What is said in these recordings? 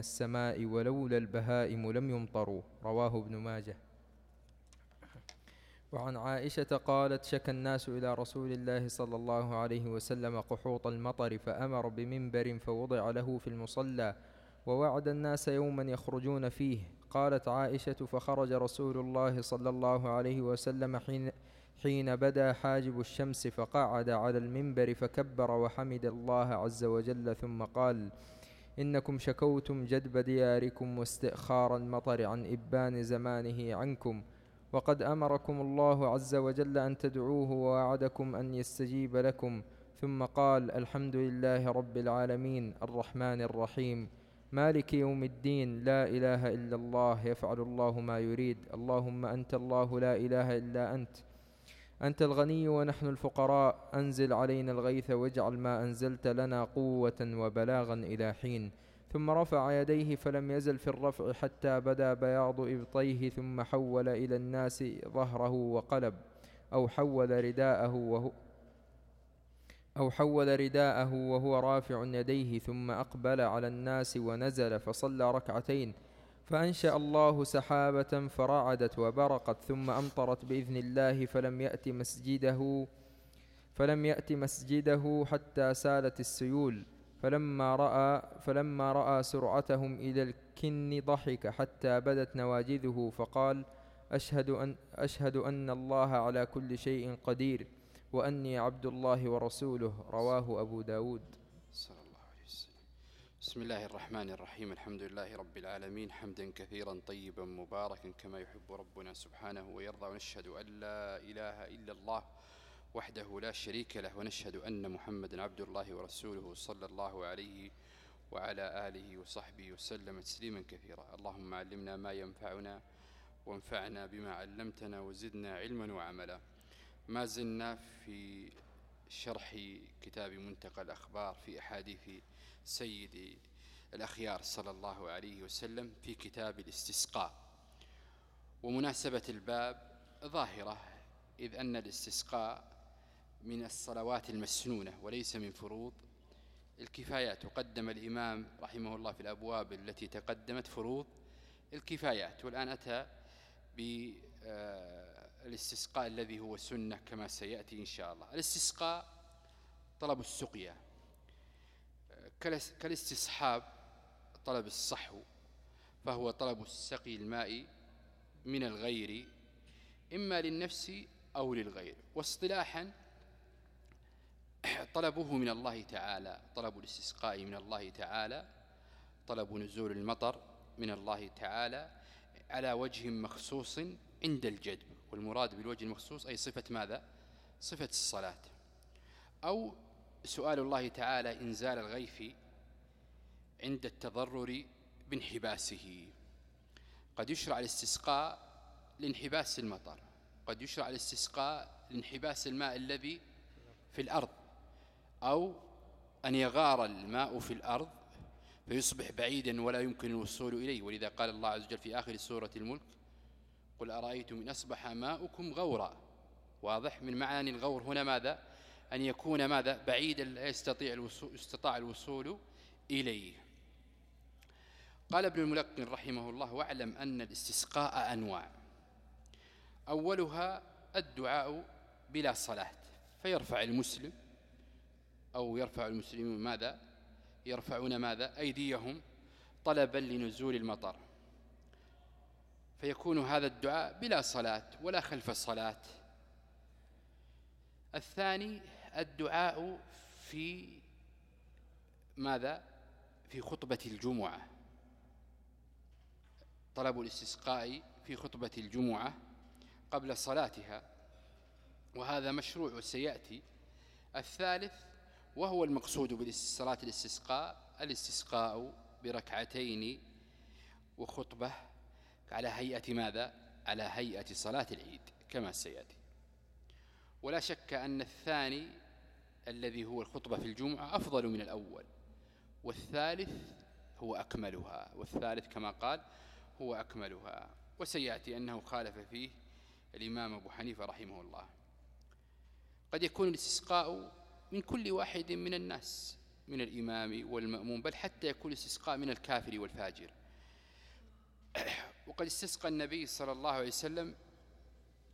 السماء ولولا البهائم لم يمطروا رواه ابن ماجه. وعن عائشة قالت شكى الناس إلى رسول الله صلى الله عليه وسلم قحوط المطر فأمر بمنبر فوضع له في المصلى ووعد الناس يوما يخرجون فيه. قالت عائشة فخرج رسول الله صلى الله عليه وسلم حين حين بدا حاجب الشمس فقعد على المنبر فكبر وحمد الله عز وجل ثم قال إنكم شكوتم جدب دياركم واستئخار المطر عن إبان زمانه عنكم. وقد أمركم الله عز وجل أن تدعوه ووعدكم أن يستجيب لكم. ثم قال الحمد لله رب العالمين الرحمن الرحيم. مالك يوم الدين لا إله إلا الله يفعل الله ما يريد. اللهم أنت الله لا إله إلا أنت. أنت الغني ونحن الفقراء أنزل علينا الغيث واجعل ما أنزلت لنا قوة وبلاغا إلى حين. ثم رفع يديه فلم يزل في الرفع حتى بدا بياض إبطيه ثم حول إلى الناس ظهره وقلب أو حول رداءه وهو أو حول رداءه وهو رافع يديه ثم أقبل على الناس ونزل فصلى ركعتين. فأنشأ الله سحابة فرعدت وبرقت ثم أمطرت بإذن الله فلم يأت مسجده فلم يأت مسجده حتى سالت السيول. فلما رأى فلما رأى سرعتهم إلى الكن ضحك حتى بدت نواجذه فقال أشهد أن أشهد أن الله على كل شيء قدير وأني عبد الله ورسوله. رواه أبو داود صلى الله عليه وسلم بسم الله الرحمن الرحيم الحمد لله رب العالمين حمدا كثيرا طيبا مباركا كما يحب ربنا سبحانه ويرضى ونشهد أن لا إله إلا الله وحده لا شريك له ونشهد أن محمدا عبد الله ورسوله صلى الله عليه وعلى آله وصحبه وسلم تسليما كثيرا اللهم علمنا ما ينفعنا وانفعنا بما علمتنا وزدنا علما وعملا ما زلنا في شرح كتاب منتقى الأخبار في أحاديث سيد الأخيار صلى الله عليه وسلم في كتاب الاستسقاء. ومناسبة الباب ظاهرة إذ أن الاستسقاء من الصلوات المسنونة وليس من فروض. الكفايات وقدم الإمام رحمه الله في الأبواب التي تقدمت فروض الكفايات. والآن أتى بالاستسقاء الذي هو سنة كما سيأتي إن شاء الله. الاستسقاء طلب السقيا. كالاستصحاب طلب الصحو فهو طلب السقي الماء من الغير إما للنفس أو للغير. واصطلاحا طلبه من الله تعالى طلب الاستسقاء من الله تعالى طلب نزول المطر من الله تعالى على وجه مخصوص عند الجدب والمراد بالوجه المخصوص أي صفة ماذا؟ صفة الصلاة. أو سؤال الله تعالى إنزال الغيث عند التضرر بانحباسه. قد يشرع الاستسقاء لانحباس المطر. قد يشرع الاستسقاء لانحباس الماء الذي في الأرض. أو أن يغار الماء في الأرض فيصبح بعيدا ولا يمكن الوصول إليه. ولذا قال الله عز وجل في آخر سورة الملك قل أرأيتم إن أصبح ماؤكم غورا. واضح من معاني الغور هنا ماذا؟ أن يكون ماذا؟ بعيدا لا يستطيع الوصول استطاع الوصول إليه. قال ابن الملقن رحمه الله واعلم أن الاستسقاء أنواع. أولها الدعاء بلا صلاة فيرفع المسلم أو يرفع المسلمون ماذا؟ يرفعون ماذا؟ أيديهم طلبا لنزول المطر. فيكون هذا الدعاء بلا صلاة ولا خلف الصلاة الثاني الدعاء في ماذا؟ في خطبة الجمعة. طلب الاستسقاء في خطبة الجمعة قبل صلاتها وهذا مشروع وسيأتي الثالث وهو المقصود بالصلاة الاستسقاء الاستسقاء بركعتين وخطبة على هيئة ماذا؟ على هيئة صلاة العيد كما سيأتي. ولا شك أن الثاني الذي هو الخطبة في الجمعة أفضل من الأول. والثالث هو أكملها. والثالث كما قال هو أكملها. وسيأتي أنه خالف فيه الإمام أبو حنيفة رحمه الله. قد يكون الاستسقاء من كل واحد من الناس من الإمام والمأموم بل حتى يكون استسقاء من الكافر والفاجر. وقد استسقى النبي صلى الله عليه وسلم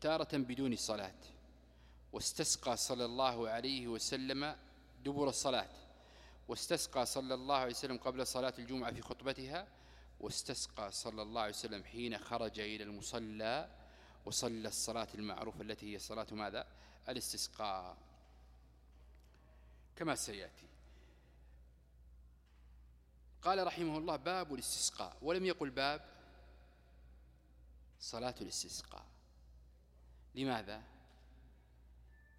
تارة بدون صلاة. واستسقى صلى الله عليه وسلم دبر الصلاة. واستسقى صلى الله عليه وسلم قبل صلاة الجمعة في خطبتها. واستسقى صلى الله عليه وسلم حين خرج إلى المصلى. وصلى الصلاة المعروفة التي هي صلاة ماذا؟ الاستسقاء. كما سيأتي. قال رحمه الله باب الاستسقاء. ولم يقل باب صلاة الاستسقاء. لماذا؟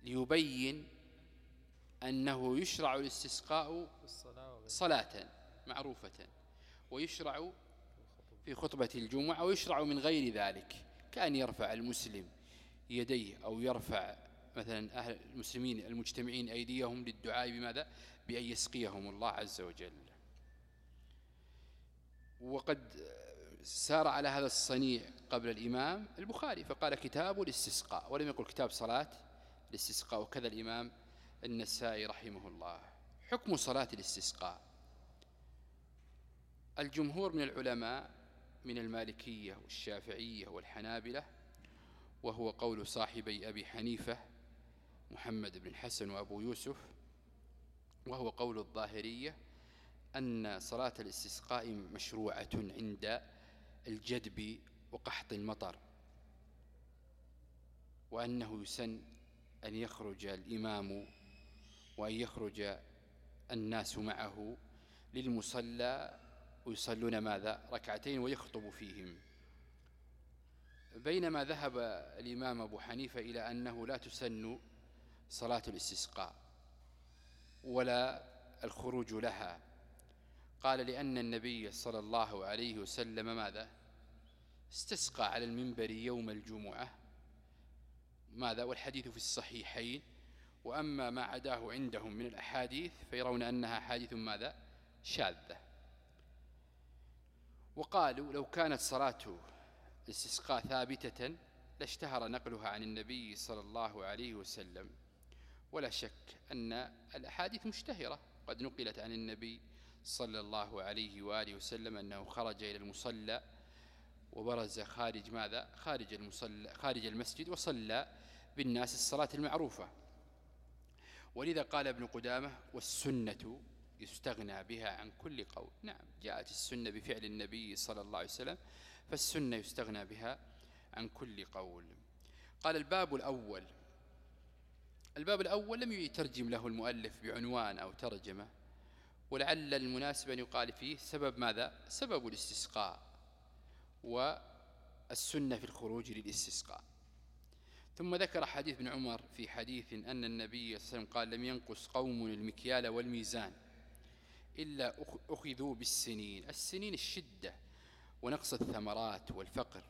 ليبين أنه يشرع الاستسقاء صلاة معروفة ويشرع في خطبة الجمعة ويشرع من غير ذلك كأن يرفع المسلم يديه أو يرفع مثلا أهل المسلمين المجتمعين أيديهم للدعاء بماذا؟ بأن يسقيهم الله عز وجل. وقد سار على هذا الصنيع قبل الإمام البخاري فقال كتاب الاستسقاء ولم يقل كتاب صلاة الاستسقاء. وكذا الإمام النسائي رحمه الله. حكم صلاة الاستسقاء. الجمهور من العلماء من المالكية والشافعية والحنابلة وهو قول صاحبي أبي حنيفة محمد بن حسن وأبو يوسف وهو قول الظاهرية أن صلاة الاستسقاء مشروعة عند الجدب وقحط المطر وأنه يسن أن يخرج الإمام وأن يخرج الناس معه للمصلى ويصلون ماذا؟ ركعتين ويخطب فيهم. بينما ذهب الإمام أبو حنيفة إلى أنه لا تسن صلاة الاستسقاء ولا الخروج لها. قال لأن النبي صلى الله عليه وسلم ماذا؟ استسقى على المنبر يوم الجمعة ماذا؟ والحديث في الصحيحين. وأما ما عداه عندهم من الأحاديث فيرون أنها حادث ماذا؟ شاذة. وقالوا لو كانت صلاة الاستسقاء ثابتة لاشتهر نقلها عن النبي صلى الله عليه وسلم. ولا شك أن الأحاديث مشتهرة. قد نقلت عن النبي صلى الله عليه وآله وسلم أنه خرج إلى المصلى وبرز خارج ماذا؟ خارج المصلى خارج المسجد وصلى بالناس الصلاة المعروفة. ولذا قال ابن قدامة والسنة يستغنى بها عن كل قول. نعم جاءت السنة بفعل النبي صلى الله عليه وسلم فالسنة يستغنى بها عن كل قول. قال الباب الأول الباب الأول لم يترجم له المؤلف بعنوان أو ترجمة ولعل المناسب أن يقال فيه سبب ماذا؟ سبب الاستسقاء. والسنة في الخروج للاستسقاء. ثم ذكر حديث ابن عمر في حديث أن النبي صلى الله عليه وسلم قال لم ينقص قوم المكيال والميزان إلا أخذوا بالسنين. السنين الشدة ونقص الثمرات والفقر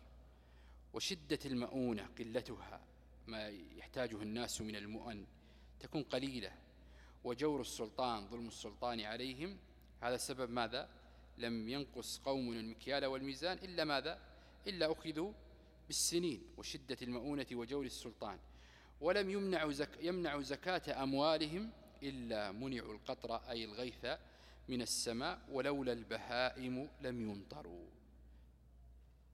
وشدة المؤونة قلتها ما يحتاجه الناس من المؤن تكون قليلة وجور السلطان ظلم السلطان عليهم. هذا سبب ماذا؟ لم ينقص قوم المكيال والميزان إلا ماذا؟ إلا أخذوا بالسنين وشدة المؤونة وجور السلطان. ولم يمنع زك يمنع زكاة أموالهم إلا منعوا القطر أي الغيث من السماء ولولا البهائم لم يمطروا.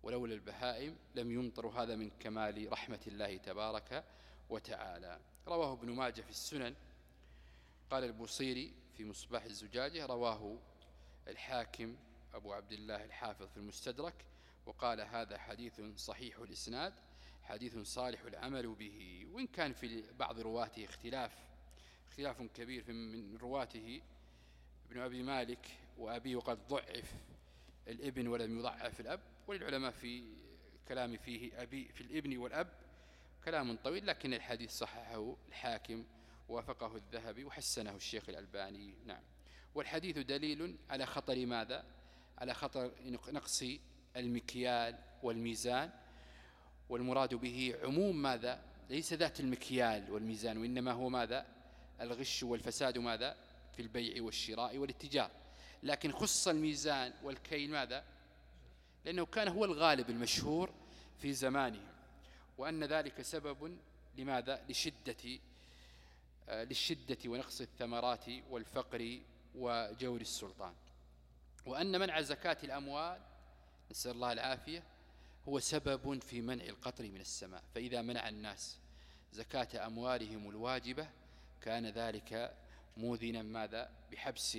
ولولا البهائم لم يمطروا. هذا من كمال رحمة الله تبارك وتعالى. رواه ابن ماجه في السنن. قال البصيري في مصباح الزجاجة رواه الحاكم أبو عبد الله الحافظ في المستدرك وقال هذا حديث صحيح الإسناد حديث صالح العمل به. وإن كان في بعض رواته اختلاف اختلاف كبير من رواته ابن أبي مالك وأبيه قد ضعف الإبن ولم يضعف الأب. وللعلماء في كلام فيه أبي في الإبن والأب كلام طويل لكن الحديث صححه الحاكم وافقه الذهبي وحسنه الشيخ الألباني. نعم. والحديث دليل على خطر ماذا؟ على خطر نقص المكيال والميزان والمراد به عموم ماذا؟ ليس ذات المكيال والميزان وإنما هو ماذا؟ الغش والفساد ماذا؟ في البيع والشراء والاتجار. لكن خص الميزان والكيل ماذا؟ لأنه كان هو الغالب المشهور في زمانه وأن ذلك سبب لماذا؟ لشدة آه، للشدة ونقص الثمرات والفقر وجور السلطان. وأن منع زكاة الأموال نسأل الله العافية هو سبب في منع القطر من السماء. فإذا منع الناس زكاة أموالهم الواجبة كان ذلك موذنا ماذا؟ بحبس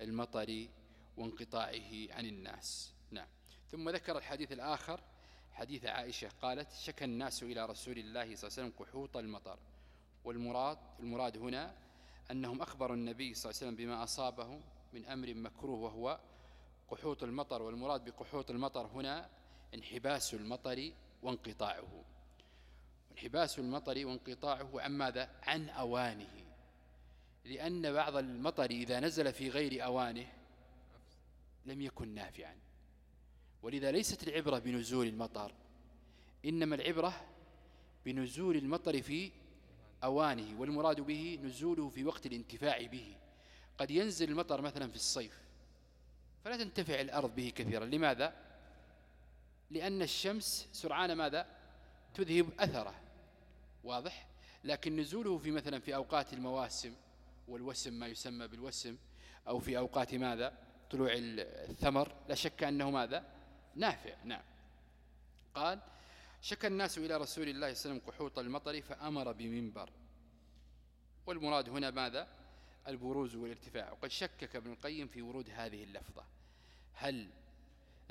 المطر وانقطاعه عن الناس. نعم. ثم ذكر الحديث الآخر حديث عائشة قالت شكى الناس إلى رسول الله صلى الله عليه وسلم قحوط المطر. والمراد المراد هنا أنهم أخبروا النبي صلى الله عليه وسلم بما أصابهم من أمر مكروه وهو قحوط المطر والمراد بقحوط المطر هنا انحباس المطر وانقطاعه. انحباس المطر وانقطاعه عن ماذا؟ عن أوانه. لأن بعض المطر إذا نزل في غير أوانه لم يكن نافعا. ولذا ليست العبرة بنزول المطر إنما العبرة بنزول المطر في أوانه والمراد به نزوله في وقت الانتفاع به قد ينزل المطر مثلا في الصيف فلا تنتفع الأرض به كثيرا لماذا؟ لأن الشمس سرعان ماذا؟ تذهب أثره واضح؟ لكن نزوله في مثلا في أوقات المواسم والوسم ما يسمى بالوسم أو في أوقات ماذا؟ طلوع الثمر لا شك أنه ماذا؟ نافع نعم قال شكى الناس إلى رسول الله صلى الله عليه وسلم قحوط المطر فأمر بمنبر. والمراد هنا ماذا؟ البروز والارتفاع. وقد شكك ابن القيم في ورود هذه اللفظة. هل النبي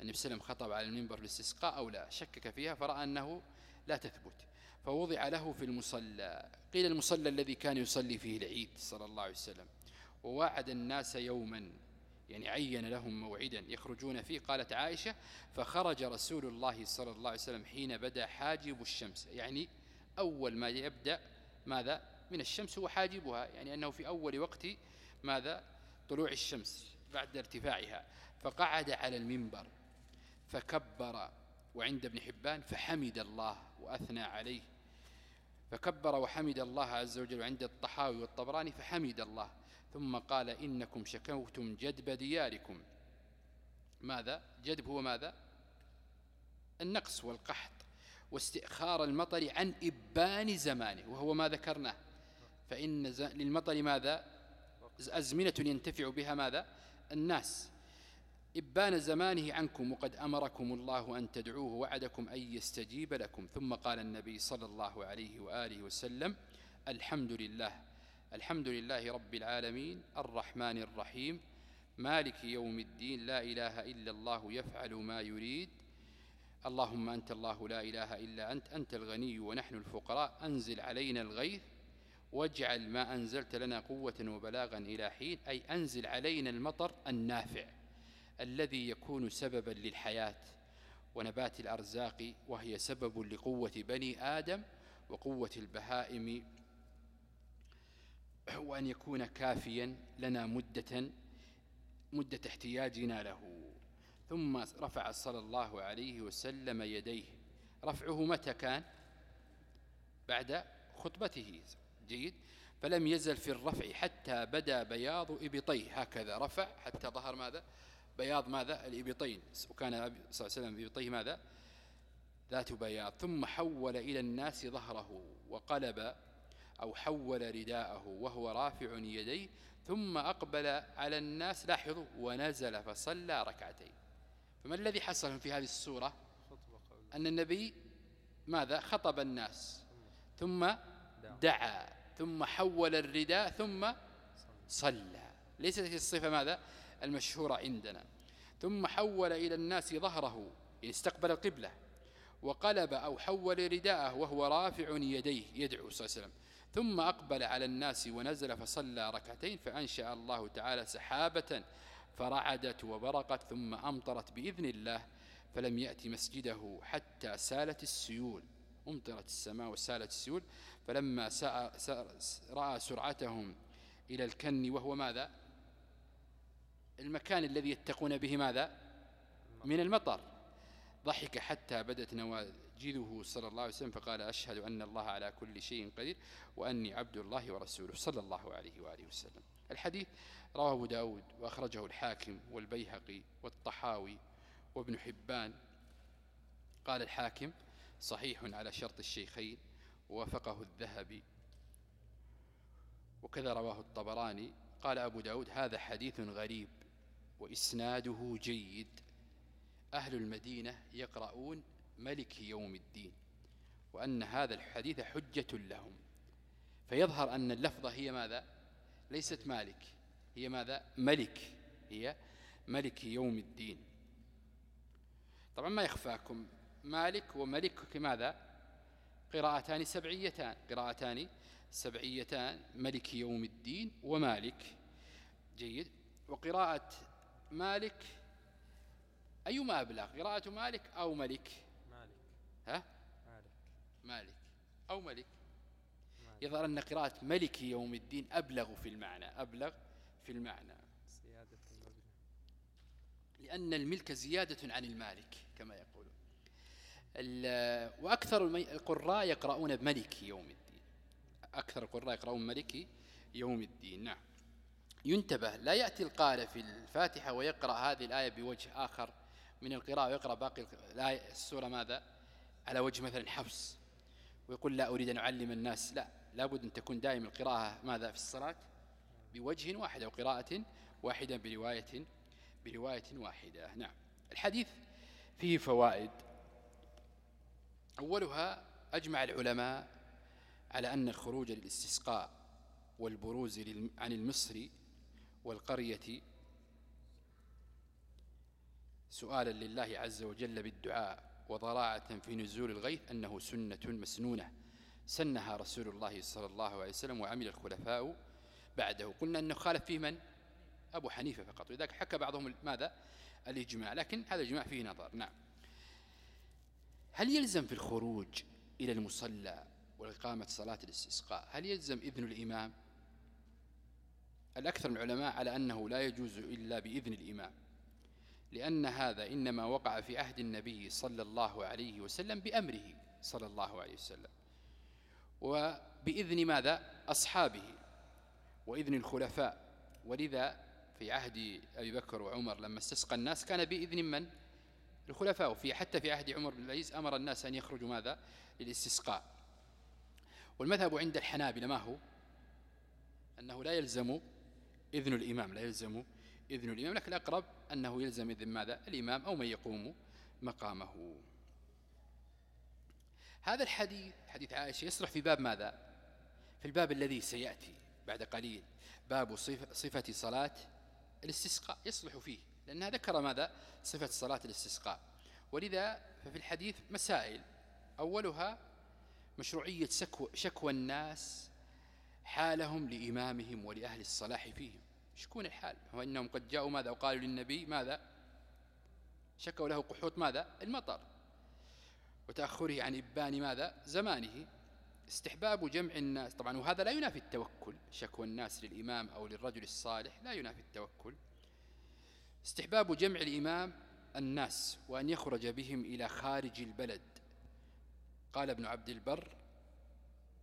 صلى الله عليه وسلم خطب على المنبر للاستسقاء أو لا؟ شكك فيها فرأى أنه لا تثبت. فوضع له في المصلى. قيل المصلى الذي كان يصلي فيه العيد صلى الله عليه وسلم. ووعد الناس يوما. يعني عين لهم موعدا يخرجون فيه. قالت عائشة فخرج رسول الله صلى الله عليه وسلم حين بدأ حاجب الشمس. يعني أول ما يبدأ ماذا؟ من الشمس هو حاجبها. يعني أنه في أول وقت ماذا؟ طلوع الشمس بعد ارتفاعها. فقعد على المنبر فكبر وعند ابن حبان فحمد الله وأثنى عليه. فكبر وحمد الله عز وجل عند الطحاوي والطبراني فحمد الله. ثم قال إنكم شكوتم جدب دياركم. ماذا؟ جدب هو ماذا؟ النقص والقحط واستئخار المطر عن إبان زمانه وهو ما ذكرناه. فإن للمطر ماذا؟ أزمنة ينتفع بها ماذا؟ الناس. إبان زمانه عنكم وقد أمركم الله أن تدعوه وعدكم أن يستجيب لكم. ثم قال النبي صلى الله عليه وآله وسلم الحمد لله. الحمد لله رب العالمين الرحمن الرحيم مالك يوم الدين لا إله إلا الله يفعل ما يريد. اللهم أنت الله لا إله إلا أنت أنت الغني ونحن الفقراء أنزل علينا الغيث واجعل ما أنزلت لنا قوة وبلاغا إلى حين أي أنزل علينا المطر النافع الذي يكون سببا للحياة ونبات الأرزاق وهي سبب لقوة بني آدم وقوة البهائم وأن يكون كافيا لنا مدة مدة احتياجنا له. ثم رفع صلى الله عليه وسلم يديه. رفعه متى كان؟ بعد خطبته. جيد. فلم يزل في الرفع حتى بدا بياض إبطيه. هكذا رفع حتى ظهر ماذا؟ بياض ماذا؟ الإبطين. وكان صلى الله عليه وسلم إبطيه ماذا؟ ذات بياض. ثم حول إلى الناس ظهره وقلب أو حول رداءه وهو رافع يديه ثم أقبل على الناس لاحظوا ونزل فصلى ركعتين. فما الذي حصل في هذه السورة؟ أن النبي ماذا؟ خطب الناس ثم دعا ثم حول الرداء ثم صلى. ليست هي الصفة ماذا؟ المشهورة عندنا. ثم حول إلى الناس ظهره يعني استقبل القبلة وقلب أو حول رداءه وهو رافع يديه يدعو صلى الله عليه وسلم. ثم أقبل على الناس ونزل فصلى ركعتين فأنشأ الله تعالى سحابة فرعدت وبرقت ثم أمطرت بإذن الله فلم يأتي مسجده حتى سالت السيول. أمطرت السماء وسالت السيول. فلما رأى سرعتهم إلى الكن وهو ماذا؟ المكان الذي يتقون به ماذا؟ من المطر. ضحك حتى بدت نواجذه صلى الله عليه وسلم فقال أشهد أن الله على كل شيء قدير وأني عبد الله ورسوله صلى الله عليه وآله وسلم. الحديث رواه أبو داود وأخرجه الحاكم والبيهقي والطحاوي وابن حبان. قال الحاكم صحيح على شرط الشيخين ووافقه الذهبي. وكذا رواه الطبراني. قال أبو داود هذا حديث غريب وإسناده جيد. أهل المدينة يقرؤون ملك يوم الدين وأن هذا الحديث حجة لهم. فيظهر أن اللفظة هي ماذا؟ ليست مالك هي ماذا؟ ملك هي ملك يوم الدين. طبعا ما يخفاكم مالك وملك ماذا؟ قراءتان سبعيتان قراءتان سبعيتان ملك يوم الدين ومالك. جيد. وقراءة مالك أيما أبلغ؟ قراءة مالك أو ملك؟ ها? مالك. مالك. أو ملك. يظهر أن قراءة ملك يوم الدين أبلغ في المعنى أبلغ في المعنى. زيادة المبنى. لأن الملك زيادة عن المالك كما يقولون وأكثر القراء يقرؤون بملك يوم الدين. أكثر القراء يقرؤون ملك يوم الدين. نعم. ينتبه لا يأتي القارئ في الفاتحة ويقرأ هذه الآية بوجه آخر من القراءة ويقرأ باقي السورة ماذا؟ على وجه مثلا حفص ويقول لا أريد أن أعلم الناس لا لابد أن تكون دائما القراءة ماذا في الصلاة؟ بوجه واحد أو قراءة واحدة برواية برواية واحدة. نعم. الحديث فيه فوائد. أولها أجمع العلماء على أن الخروج للاستسقاء والبروز عن المصري والقرية سؤالا لله عز وجل بالدعاء. وضراعة في نزول الغيث أنه سنة مسنونة. سنها رسول الله صلى الله عليه وسلم وعمل الخلفاء بعده. قلنا أنه خالف فيه من؟ أبو حنيفة فقط. وذلك حكى بعضهم ماذا؟ الإجماع. لكن هذا الإجماع فيه نظر. نعم. هل يلزم في الخروج إلى المصلى وإقامة صلاة الاستسقاء؟ هل يلزم إذن الإمام؟ الأكثر من العلماء على أنه لا يجوز إلا بإذن الإمام. لأن هذا إنما وقع في عهد النبي صلى الله عليه وسلم بأمره صلى الله عليه وسلم. وبإذن ماذا؟ أصحابه وإذن الخلفاء. ولذا في عهد أبي بكر وعمر لما استسقى الناس كان بإذن من؟ الخلفاء. وفي حتى في عهد عمر بن العزيز أمر الناس أن يخرجوا ماذا؟ للاستسقاء. والمذهب عند الحنابلة ما هو؟ أنه لا يلزم إذن الإمام لا يلزم إذن الإمام لكن الأقرب أنه يلزم إذن ماذا؟ الإمام أو من يقوم مقامه. هذا الحديث حديث عائشة يصلح في باب ماذا؟ في الباب الذي سيأتي بعد قليل. باب صفة صلاة الاستسقاء. يصلح فيه لأنها ذكر ماذا؟ صفة صلاة الاستسقاء. ولذا ففي الحديث مسائل. أولها مشروعية شكوى الناس حالهم لإمامهم ولأهل الصلاح فيهم. شكون الحال؟ وإنهم قد جاءوا ماذا؟ وقالوا للنبي ماذا؟ شكوا له قحوط ماذا؟ المطر. وتأخره عن إبان ماذا؟ زمانه. استحباب جمع الناس. طبعا وهذا لا ينافي التوكل. شكوى الناس للإمام أو للرجل الصالح لا ينافي التوكل. استحباب جمع الإمام الناس وأن يخرج بهم إلى خارج البلد. قال ابن عبد البر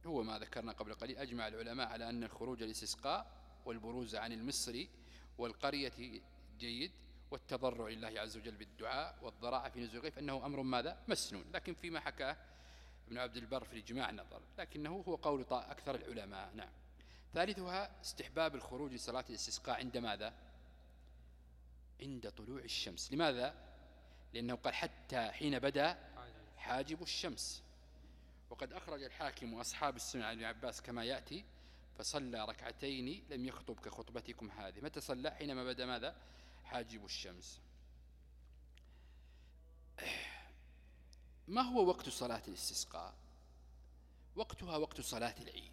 هو ما ذكرنا قبل قليل أجمع العلماء على أن الخروج الاستسقاء والبروز عن المصري والقرية جيد والتضرع لله عز وجل بالدعاء والضراعة في نزول الغيث أنه أمر ماذا؟ مسنون. لكن فيما حكاه ابن عبد البر في الإجماع نظر لكنه هو قول أكثر العلماء. نعم. ثالثها استحباب الخروج لصلاة الاستسقاء عند ماذا؟ عند طلوع الشمس. لماذا؟ لأنه قال حتى حين بدأ حاجب الشمس. وقد أخرج الحاكم وأصحاب السنة عن ابن عباس كما يأتي فصلى ركعتين لم يخطب كخطبتكم هذه. متى صلى؟ حينما بدأ ماذا؟ حاجب الشمس. ما هو وقت صلاة الاستسقاء؟ وقتها وقت صلاة العيد.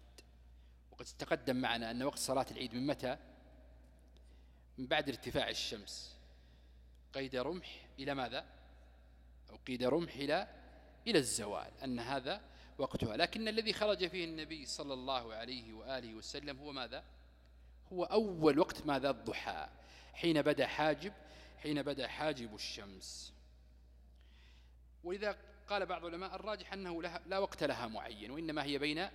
وقد تقدم معنا أن وقت صلاة العيد من متى؟ من بعد ارتفاع الشمس. قيد رمح إلى ماذا؟ أو قيد رمح إلى إلى الزوال. أن هذا وقتها. لكن الذي خرج فيه النبي صلى الله عليه وآله وسلم هو ماذا؟ هو أول وقت ماذا؟ الضحى. حين بدأ حاجب حين بدأ حاجب الشمس. ولذا قال بعض العلماء الراجح أنه لها لا وقت لها معين وإنما هي بين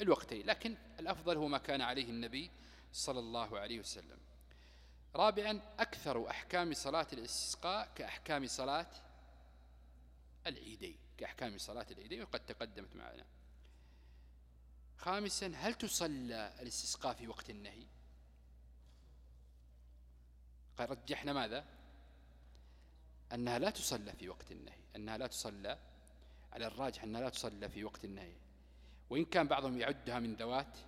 الوقتين. لكن الأفضل هو ما كان عليه النبي صلى الله عليه وسلم. رابعا أكثر أحكام صلاة الاستسقاء كأحكام صلاة العيدين. كأحكام صلاة العيدين وقد تقدمت معنا. خامسا هل تصلى الاستسقاء في وقت النهي؟ رجحنا ماذا؟ أنها لا تصلى في وقت النهي أنها لا تصلى على الراجح أنها لا تصلى في وقت النهي. وإن كان بعضهم يعدها من ذوات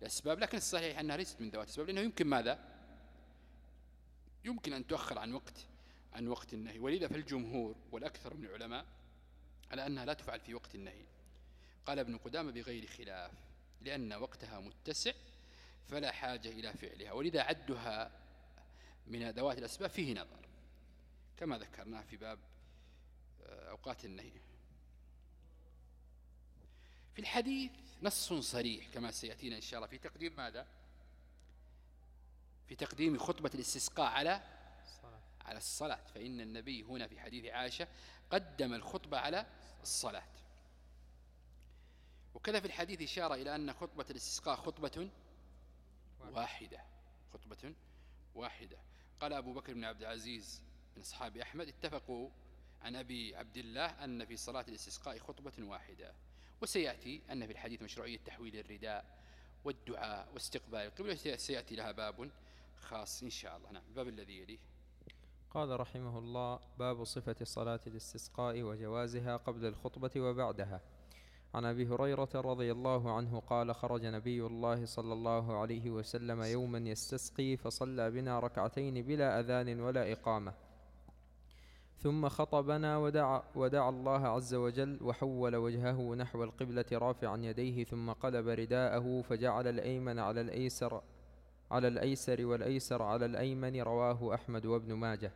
الأسباب لكن الصحيح أنها ليست من ذوات الأسباب لأنه يمكن ماذا؟ يمكن أن تؤخر عن وقت عن وقت النهي. ولذا فالجمهور والأكثر من العلماء على أنها لا تفعل في وقت النهي. قال ابن قدامة بغير خلاف لأن وقتها متسع فلا حاجة إلى فعلها ولذا عدها من ذوات الأسباب فيه نظر كما ذكرناه في باب آه، أوقات النهي. في الحديث نص صريح كما سيأتينا إن شاء الله في تقديم ماذا؟ في تقديم خطبة الاستسقاء على على الصلاة. فإن النبي هنا في حديث عائشة قدم الخطبة على الصلاة. وكذا في الحديث إشارة إلى أن خطبة الاستسقاء خطبة واحدة. خطبة واحدة. قال أبو بكر بن عبد العزيز من أصحاب أحمد اتفقوا عن أبي عبد الله أن في صلاة الاستسقاء خطبة واحدة. وسيأتي أن في الحديث مشروعية تحويل الرداء والدعاء واستقبال القبلة. سيأتي لها باب خاص إن شاء الله. نعم الباب الذي يليه. قال رحمه الله باب صفة صلاة الاستسقاء وجوازها قبل الخطبة وبعدها. عن أبي هريرة رضي الله عنه قال خرج نبي الله صلى الله عليه وسلم يوما يستسقي فصلى بنا ركعتين بلا أذان ولا إقامة. ثم خطبنا ودعا, ودعا الله عز وجل وحول وجهه نحو القبلة رافعا يديه ثم قلب رداءه فجعل الأيمن على الأيسر على الأيسر والأيسر على الأيمن رواه أحمد وابن ماجه.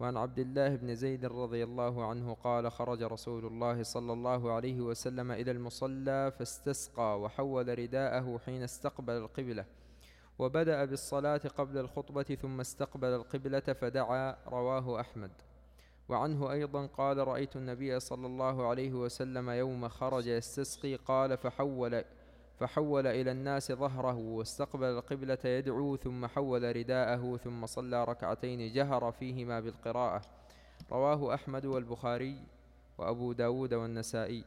وعن عبد الله بن زيد رضي الله عنه قال خرج رسول الله صلى الله عليه وسلم إلى المصلى فاستسقى وحول رداءه حين استقبل القبلة. وبدأ بالصلاة قبل الخطبة ثم استقبل القبلة فدعا رواه أحمد. وعنه أيضا قال رأيت النبي صلى الله عليه وسلم يوم خرج يستسقي قال فحول فحول إلى الناس ظهره واستقبل القبلة يدعو ثم حول رداءه ثم صلى ركعتين جهر فيهما بالقراءة. رواه أحمد والبخاري وأبو داود والنسائي.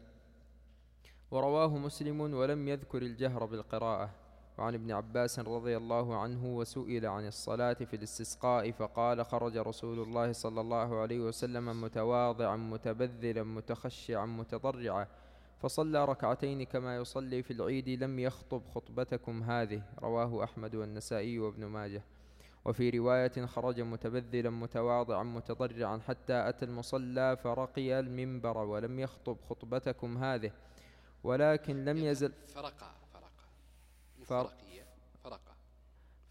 ورواه مسلم ولم يذكر الجهر بالقراءة. وعن ابن عباس رضي الله عنه وسئل عن الصلاة في الاستسقاء فقال خرج رسول الله صلى الله عليه وسلم متواضعا متبذلا متخشعا متضرعا. فصلى ركعتين كما يصلي في العيد لم يخطب خطبتكم هذه. رواه أحمد والنسائي وابن ماجه. وفي رواية خرج متبذلا متواضعا متضرعا حتى أتى المصلى فرقي المنبر ولم يخطب خطبتكم هذه. ولكن لم يزل فرق فرق. فرق.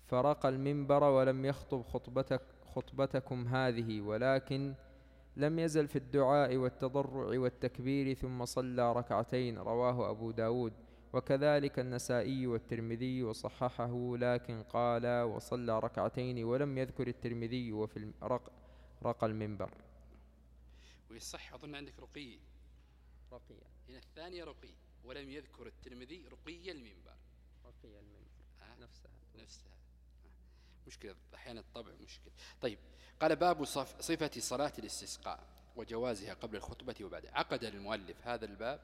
فرق المنبر ولم يخطب خطبتك خطبتكم هذه. ولكن لم يزل في الدعاء والتضرع والتكبير ثم صلى ركعتين رواه أبو داود. وكذلك النسائي والترمذي وصححه لكن قال وصلى ركعتين ولم يذكر الترمذي وفي رق المنبر. ويصح أظن عندك رقي. رقي هنا الثانية رقي. ولم يذكر الترمذي رقي المنبر. رقي المنبر. آه نفسها. نفسها. مشكلة أحيانا الطبع مشكلة طيب قال باب صفة صلاة الاستسقاء وجوازها قبل الخطبة وبعد. عقد المؤلف هذا الباب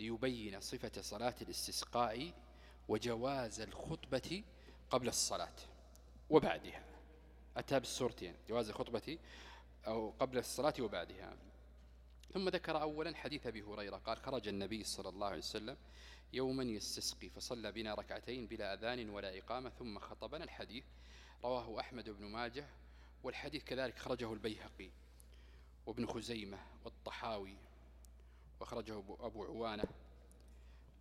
ليبين صفة صلاة الاستسقاء وجواز الخطبة قبل الصلاة وبعدها. أتى بالصورتين جواز الخطبة أو قبل الصلاة وبعدها. ثم ذكر أولا حديث أبي هريرة قال خرج النبي صلى الله عليه وسلم يوما يستسقي فصلى بنا ركعتين بلا أذان ولا إقامة ثم خطبنا. الحديث رواه أحمد بن ماجه والحديث كذلك خرجه البيهقي وابن خزيمة والطحاوي وخرجه أبو عوانة.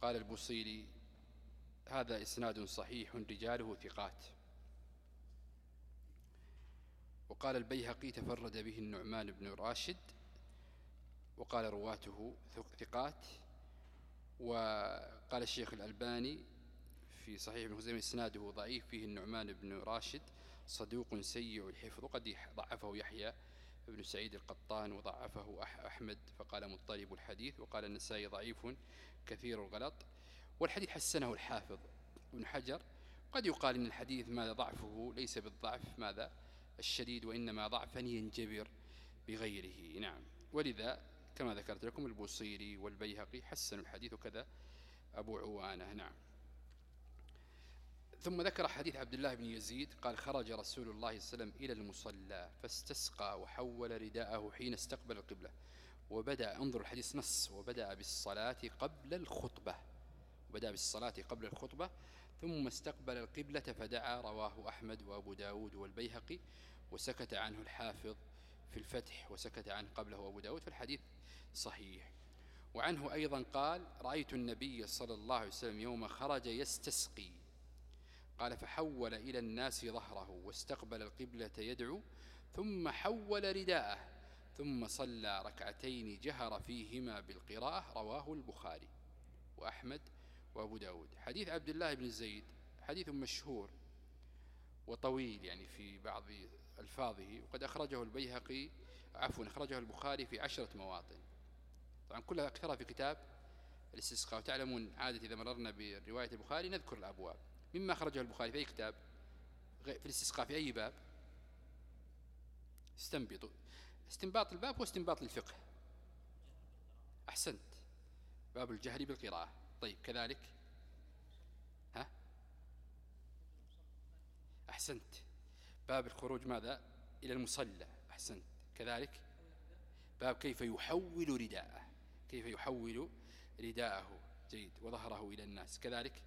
قال البصيري هذا إسناد صحيح رجاله ثقات. وقال البيهقي تفرد به النعمان بن راشد. وقال رواته ثقات. وقال الشيخ الألباني في صحيح ابن خزيمة إسناده ضعيف فيه النعمان بن راشد صدوق سيء الحفظ قد ضعفه يحيى ابن سعيد القطان وضعفه أحمد فقال مضطرب الحديث وقال النسائي ضعيف كثير الغلط. والحديث حسنه الحافظ ابن حجر. قد يقال إن الحديث ماذا ضعفه ليس بالضعف ماذا الشديد وإنما ضعفا ينجبر بغيره. نعم. ولذا كما ذكرت لكم البوصيري والبيهقي حسنوا الحديث وكذا أبو عوانة. نعم. ثم ذكر حديث عبد الله بن يزيد قال خرج رسول الله صلى الله عليه وسلم إلى المصلى فاستسقى وحول رداءه حين استقبل القبلة. وبدأ انظر الحديث نص وبدأ بالصلاة قبل الخطبة. وبدأ بالصلاة قبل الخطبة ثم استقبل القبلة فدعا رواه أحمد وأبو داود والبيهقي. وسكت عنه الحافظ في الفتح وسكت عنه قبله أبو داود فالحديث صحيح. وعنه أيضا قال رأيت النبي صلى الله عليه وسلم يوم خرج يستسقي. قال فحول إلى الناس ظهره واستقبل القبلة يدعو ثم حول رداءه ثم صلى ركعتين جهر فيهما بالقراءة رواه البخاري وأحمد وأبو داود. حديث عبد الله بن زيد حديث مشهور وطويل يعني في بعض ألفاظه وقد أخرجه البيهقي عفوا أخرجه البخاري في عشرة مواطن. طبعا كلها أكثرها في كتاب الاستسقاء وتعلمون عادة إذا مررنا برواية البخاري نذكر الأبواب. مما أخرجه البخاري في أي كتاب في الاستسقاء في أي باب. استنبطوا. استنباط الباب هو استنباط للفقه. أحسنت. باب الجهل بالقراءة. طيب كذلك. ها؟ أحسنت. باب الخروج ماذا؟ إلى المصلى. أحسنت. كذلك. باب كيف يحول رداءه. كيف يحول رداءه. جيد. وظهره إلى الناس. كذلك.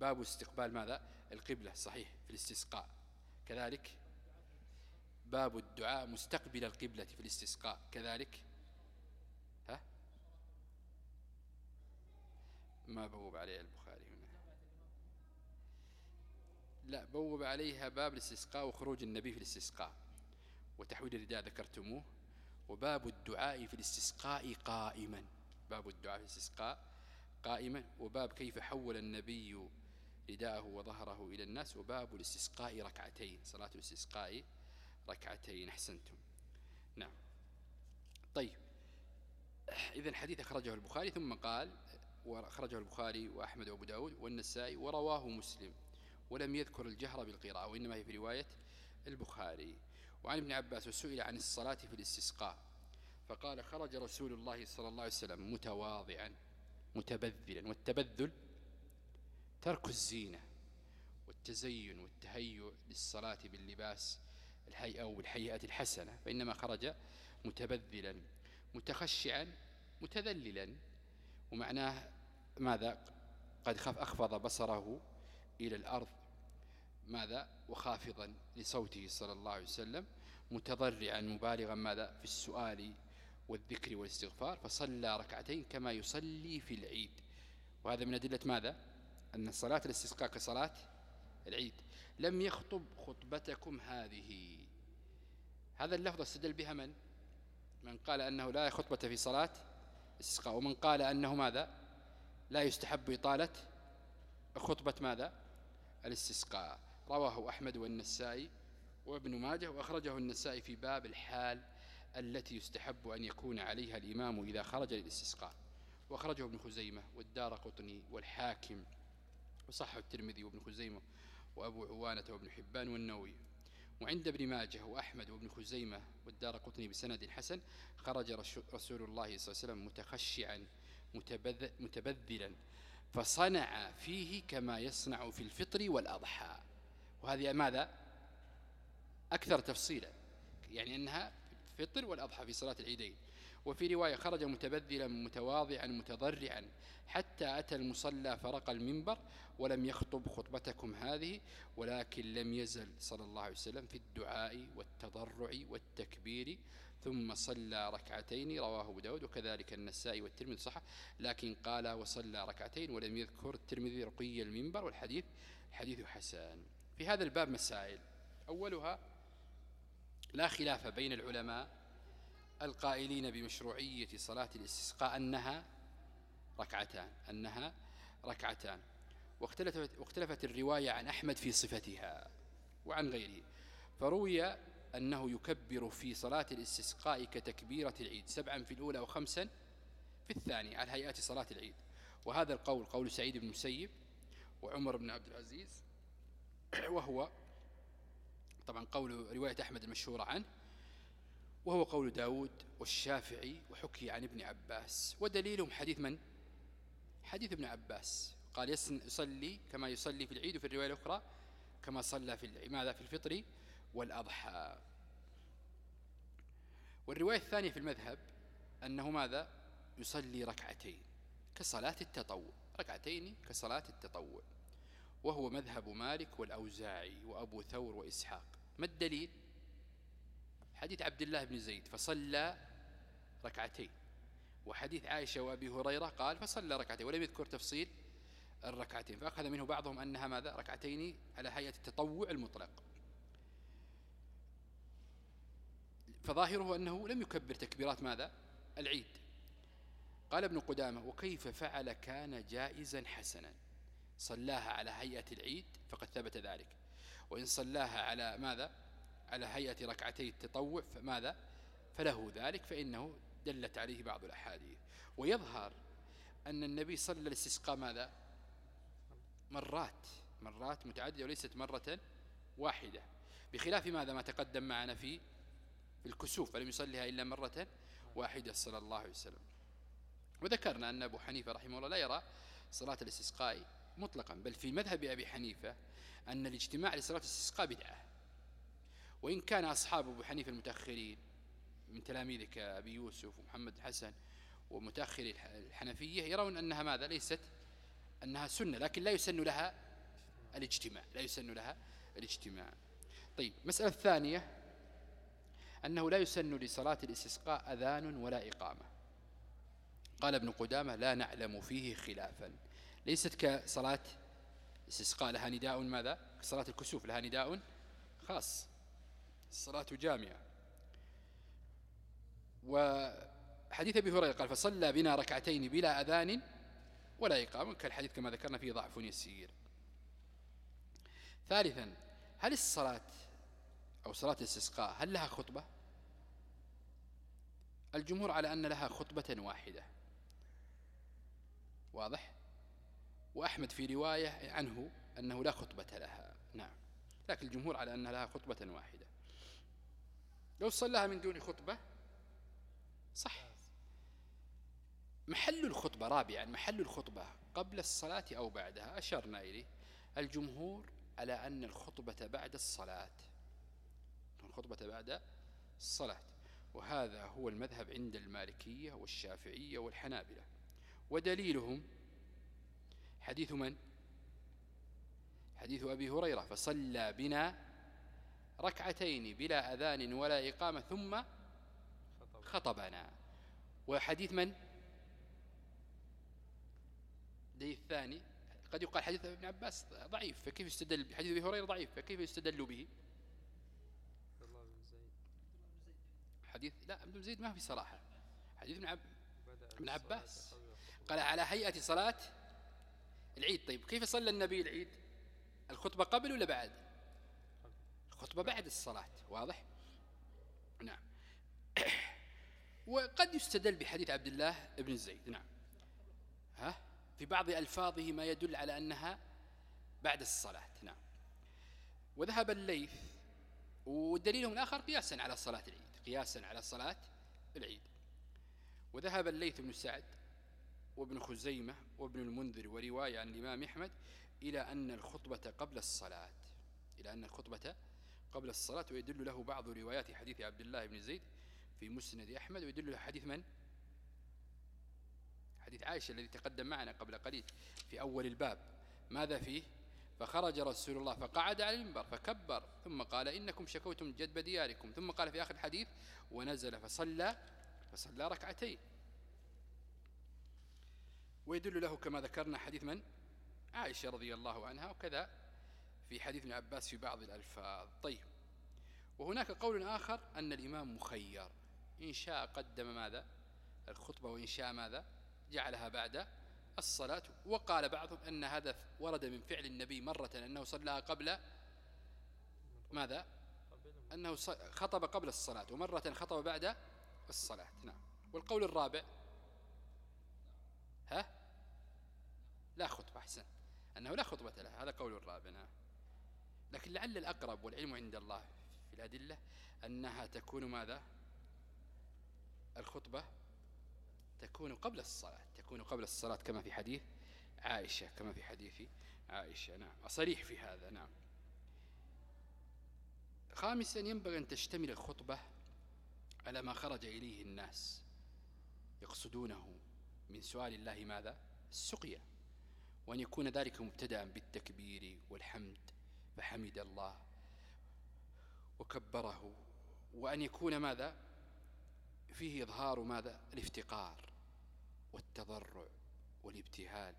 باب استقبال ماذا؟ القبلة صحيح في الاستسقاء. كذلك باب الدعاء مستقبل القبلة في الاستسقاء. كذلك ها؟ ما بوب عليه البخاري هنا. لا بوب عليها باب الاستسقاء وخروج النبي في الاستسقاء. وتحويل الرداء ذكرتموه. وباب الدعاء في الاستسقاء قائما. باب الدعاء في الاستسقاء قائما. وباب كيف حول النبي رداءه وظهره إلى الناس وباب الاستسقاء ركعتين صلاة الاستسقاء ركعتين أحسنتم. نعم. طيب. إذا الحديث أخرجه البخاري ثم قال وأخرجه البخاري وأحمد وأبو داود والنسائي ورواه مسلم ولم يذكر الجهر بالقراءة وإنما هي في رواية البخاري. وعن ابن عباس وسئل عن الصلاة في الاستسقاء فقال خرج رسول الله صلى الله عليه وسلم متواضعا متبذلا والتبذل ترك الزينة والتزين والتهيؤ للصلاة باللباس الهيئة أو الحيئة الحسنة فإنما خرج متبذلا متخشعا متذللا. ومعناه ماذا؟ قد خف أخفض بصره إلى الأرض. ماذا؟ وخافضا لصوته صلى الله عليه وسلم متضرعا مبالغا ماذا؟ في السؤال والذكر والاستغفار فصلى ركعتين كما يصلي في العيد. وهذا من أدلة ماذا؟ أن صلاة الاستسقاء كصلاة العيد. لم يخطب خطبتكم هذه. هذا اللفظ استدل بها من؟ من قال أنه لا خطبة في صلاة الاستسقاء. ومن قال أنه ماذا؟ لا يستحب إطالة خطبة ماذا؟ الاستسقاء. رواه أحمد والنسائي وابن ماجه وأخرجه النسائي في باب الحال التي يستحب أن يكون عليها الإمام إذا خرج للاستسقاء. وأخرجه ابن خزيمة والدار قطني والحاكم. وصحه الترمذي وابن خزيمة وأبو عوانة وابن حبان والنووي. وعند ابن ماجه وأحمد وابن خزيمة والدار قطني بسند حسن خرج رسول الله صلى الله عليه وسلم متخشعا متبذلا فصنع فيه كما يصنع في الفطر والأضحى. وهذه ماذا؟ أكثر تفصيلا يعني أنها فطر والأضحى في صلاة العيدين. وفي رواية خرج متبذلا متواضعا متضرعا. حتى أتى المصلى فرق المنبر ولم يخطب خطبتكم هذه ولكن لم يزل صلى الله عليه وسلم في الدعاء والتضرع والتكبير. ثم صلى ركعتين رواه أبو داود وكذلك النسائي والترمذي صح لكن قال وصلى ركعتين ولم يذكر الترمذي رقي المنبر والحديث حديث حسن. في هذا الباب مسائل. أولها لا خلاف بين العلماء القائلين بمشروعية صلاة الاستسقاء أنها ركعتان أنها ركعتان. واختلفت, واختلفت الرواية عن أحمد في صفتها وعن غيره. فروي أنه يكبر في صلاة الاستسقاء كتكبيرة العيد سبعا في الأولى وخمسا في الثانية على هيئات صلاة العيد. وهذا القول قول سعيد بن مسيب وعمر بن عبد العزيز وهو طبعا قول رواية أحمد المشهورة عنه. وهو قول داود والشافعي وحكي عن ابن عباس. ودليلهم حديث من؟ حديث ابن عباس. قال يصلي كما يصلي في العيد وفي الرواية الأخرى كما صلى في ماذا؟ في الفطر والأضحى. والرواية الثانية في المذهب أنه ماذا؟ يصلي ركعتين كصلاة التطوع. ركعتين كصلاة التطوع. وهو مذهب مالك والأوزاعي وأبو ثور وإسحاق. ما الدليل؟ حديث عبد الله بن زيد فصلى ركعتين. وحديث عائشة وأبي هريرة قال فصلى ركعتين ولم يذكر تفصيل الركعتين فأخذ منه بعضهم أنها ماذا؟ ركعتين على هيئة التطوع المطلق. فظاهره أنه لم يكبر تكبيرات ماذا؟ العيد. قال ابن قدامة وكيف فعل كان جائزا حسنا؟ صلاها على هيئة العيد فقد ثبت ذلك. وإن صلاها على ماذا؟ على هيئة ركعتي التطوع فماذا؟ فله ذلك فإنه دلت عليه بعض الأحاديث. ويظهر أن النبي صلى الاستسقاء ماذا؟ مرات مرات متعددة وليست مرة واحدة. بخلاف ماذا؟ ما تقدم معنا في الكسوف فلم يصليها إلا مرة واحدة صلى الله عليه وسلم. وذكرنا أن أبو حنيفة رحمه الله لا يرى صلاة الاستسقاء مطلقا بل في مذهب أبي حنيفة أن الاجتماع لصلاة الاستسقاء بدعة. وإن كان أصحاب أبو حنيفة المتأخرين من تلاميذك أبي يوسف ومحمد الحسن ومتأخر الحنفية يرون أنها ماذا؟ ليست أنها سنة لكن لا يسن لها الاجتماع لا يسن لها الاجتماع. طيب مسألة الثانية أنه لا يسن لصلاة الاستسقاء أذان ولا إقامة. قال ابن قدامة لا نعلم فيه خلافا. ليست كصلاة الاستسقاء لها نداء ماذا؟ كصلاة الكسوف لها نداء خاص. الصلاة جامعة. وحديث أبي هريرة قال فصلى بنا ركعتين بلا أذان ولا إقامة. كالحديث كما ذكرنا فيه ضعف يسير. ثالثا هل الصلاة أو صلاة الاستسقاء هل لها خطبة؟ الجمهور على أن لها خطبة واحدة. واضح؟ وأحمد في رواية عنه أنه لا خطبة لها. نعم. لكن الجمهور على أن لها خطبة واحدة. لو صلىها من دون خطبة صح. محل الخطبة رابعا محل الخطبة قبل الصلاة أو بعدها أشرنا إليه الجمهور على أن الخطبة بعد الصلاة. الخطبة بعد الصلاة. وهذا هو المذهب عند المالكية والشافعية والحنابلة. ودليلهم حديث من؟ حديث أبي هريرة فصلى بنا ركعتين بلا أذان ولا إقامة ثم خطبنا. وحديث من؟ دليل الثاني قد يقال حديث ابن عباس ضعيف فكيف يستدل حديث أبي هريرة ضعيف فكيف يستدل به؟ حديث لا ابن زيد ما في صراحة. حديث ابن, عب... ابن عباس. قال على هيئة صلاة العيد. طيب كيف صلى النبي العيد؟ الخطبة قبل ولا بعد؟ الخطبة بعد الصلاة واضح؟ نعم. وقد يستدل بحديث عبد الله بن زيد نعم. ها؟ في بعض ألفاظه ما يدل على أنها بعد الصلاة نعم. وذهب الليث ودليلهم الآخر قياسا على صلاة العيد قياسا على صلاة العيد. وذهب الليث بن سعد وابن خزيمة وابن المنذر ورواية عن الإمام أحمد إلى أن الخطبة قبل الصلاة إلى أن الخطبة قبل الصلاة ويدل له بعض روايات حديث عبد الله بن زيد في مسند أحمد ويدل له حديث من؟ حديث عائشة الذي تقدم معنا قبل قليل في أول الباب. ماذا فيه؟ فخرج رسول الله فقعد على المنبر فكبر ثم قال إنكم شكوتم جدب دياركم ثم قال في آخر الحديث ونزل فصلى فصلى ركعتين. ويدل له كما ذكرنا حديث من؟ عائشة رضي الله عنها وكذا في حديث ابن عباس في بعض الألفاظ. طيب. وهناك قول آخر أن الإمام مخير. إن شاء قدم ماذا؟ الخطبة وإن شاء ماذا؟ جعلها بعد الصلاة. وقال بعضهم أن هذا ورد من فعل النبي مرة أنه صلى قبل ماذا؟ أنه خطب قبل الصلاة ومرة خطب بعد الصلاة. نعم. والقول الرابع ها؟ لا خطبة أحسن. أنه لا خطبة له هذا قول الرابع. نعم. لكن لعل الأقرب والعلم عند الله. في الأدلة أنها تكون ماذا؟ الخطبة تكون قبل الصلاة تكون قبل الصلاة كما في حديث عائشة كما في حديث عائشة. نعم صريح في هذا. نعم. خامسا ينبغي أن تشتمل الخطبة على ما خرج إليه الناس يقصدونه من سؤال الله ماذا؟ السقيا. وأن يكون ذلك مبتدأ بالتكبير والحمد فحمد الله. وكبره وأن يكون ماذا؟ فيه إظهار ماذا؟ الافتقار والتضرع والابتهال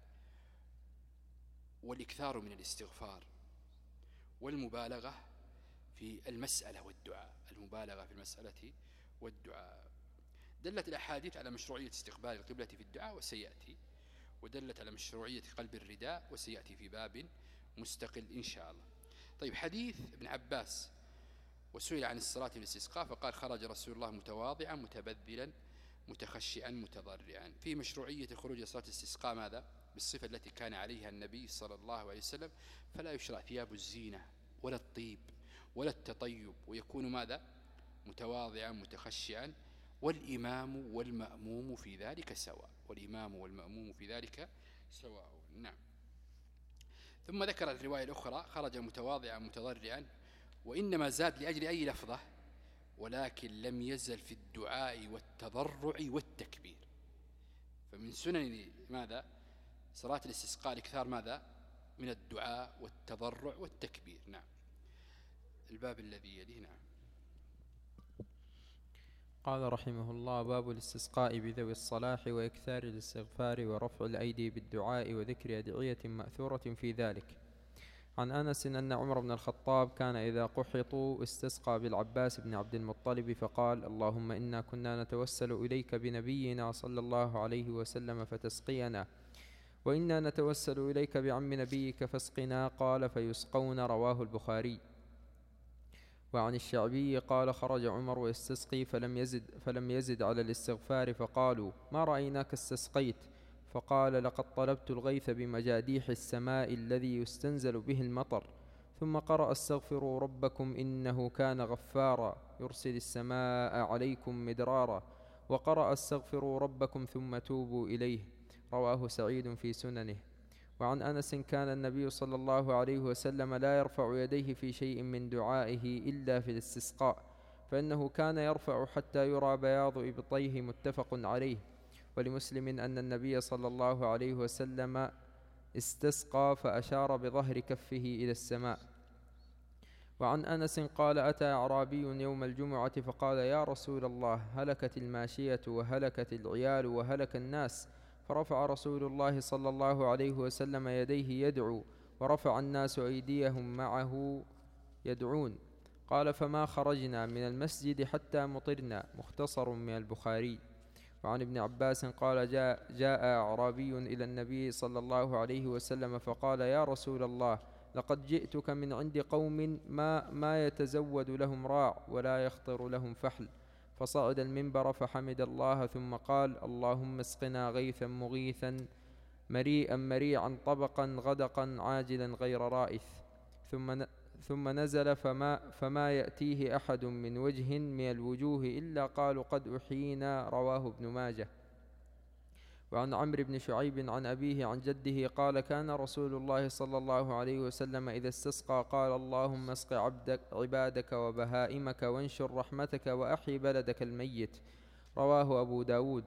والإكثار من الاستغفار والمبالغة في المسألة والدعاء المبالغة في المسألة والدعاء. دلت الأحاديث على مشروعية استقبال القبلة في الدعاء وسيأتي ودلت على مشروعية قلب الرداء وسيأتي في باب مستقل إن شاء الله. طيب حديث ابن عباس وسئل عن الصلاة في الاستسقاء فقال خرج رسول الله متواضعا متبذلا متخشعا متضرعا. في مشروعية خروج صلاة الاستسقاء ماذا؟ بالصفة التي كان عليها النبي صلى الله عليه وسلم فلا يشرع ثياب الزينة ولا الطيب ولا التطيب ويكون ماذا؟ متواضعا متخشعا والإمام والمأموم في ذلك سواء. والإمام والمأموم في ذلك سواء. نعم. ثم ذكر الرواية الأخرى خرج متواضعا متضرعا. وإنما زاد لأجل أي لفظة ولكن لم يزل في الدعاء والتضرع والتكبير. فمن سنن ماذا؟ صلاة الاستسقاء الإكثار ماذا؟ من الدعاء والتضرع والتكبير. نعم. الباب الذي يليه نعم. قال رحمه الله باب الاستسقاء بذوي الصلاح وإكثار الاستغفار ورفع الأيدي بالدعاء وذكر أدعية مأثورة في ذلك. عن أنس أن عمر بن الخطاب كان إذا قحطوا استسقى بالعباس بن عبد المطلب فقال اللهم إنا كنا نتوسل إليك بنبينا صلى الله عليه وسلم فتسقينا وإنا نتوسل إليك بعم نبيك فاسقنا قال فيسقون رواه البخاري. وعن الشعبي قال خرج عمر يستسقي فلم يزد, فلم يزد على الاستغفار فقالوا ما رأيناك استسقيت؟ فقال لقد طلبت الغيث بمجاديح السماء الذي يستنزل به المطر ثم قرأ استغفروا ربكم إنه كان غفارا يرسل السماء عليكم مدرارا. وقرأ استغفروا ربكم ثم توبوا إليه. رواه سعيد في سننه. وعن أنس كان النبي صلى الله عليه وسلم لا يرفع يديه في شيء من دعائه إلا في الاستسقاء فإنه كان يرفع حتى يرى بياض إبطيه متفق عليه. ولمسلم أن النبي صلى الله عليه وسلم استسقى فأشار بظهر كفه إلى السماء. وعن أنس قال أتى أعرابي يوم الجمعة فقال يا رسول الله هلكت الماشية وهلكت العيال وهلك الناس. فرفع رسول الله صلى الله عليه وسلم يديه يدعو ورفع الناس أيديهم معه يدعون. قال فما خرجنا من المسجد حتى مطرنا. مختصر من البخاري. وعن ابن عباس قال جاء, جاء أعرابي إلى النبي صلى الله عليه وسلم فقال يا رسول الله لقد جئتك من عند قوم ما, ما يتزود لهم راع ولا يخطر لهم فحل. فصعد المنبر فحمد الله ثم قال اللهم اسقنا غيثا مغيثا مريئا مريعا طبقا غدقا عاجلا غير رائث. ثم ثم نزل فما, فما يأتيه أحد من وجه من الوجوه إلا قالوا قد أحيينا رواه ابن ماجه. وعن عمرو بن شعيب عن أبيه عن جده قال كان رسول الله صلى الله عليه وسلم إذا استسقى قال اللهم اسق عبدك عبادك وبهائمك وانشر رحمتك وأحي بلدك الميت رواه أبو داود.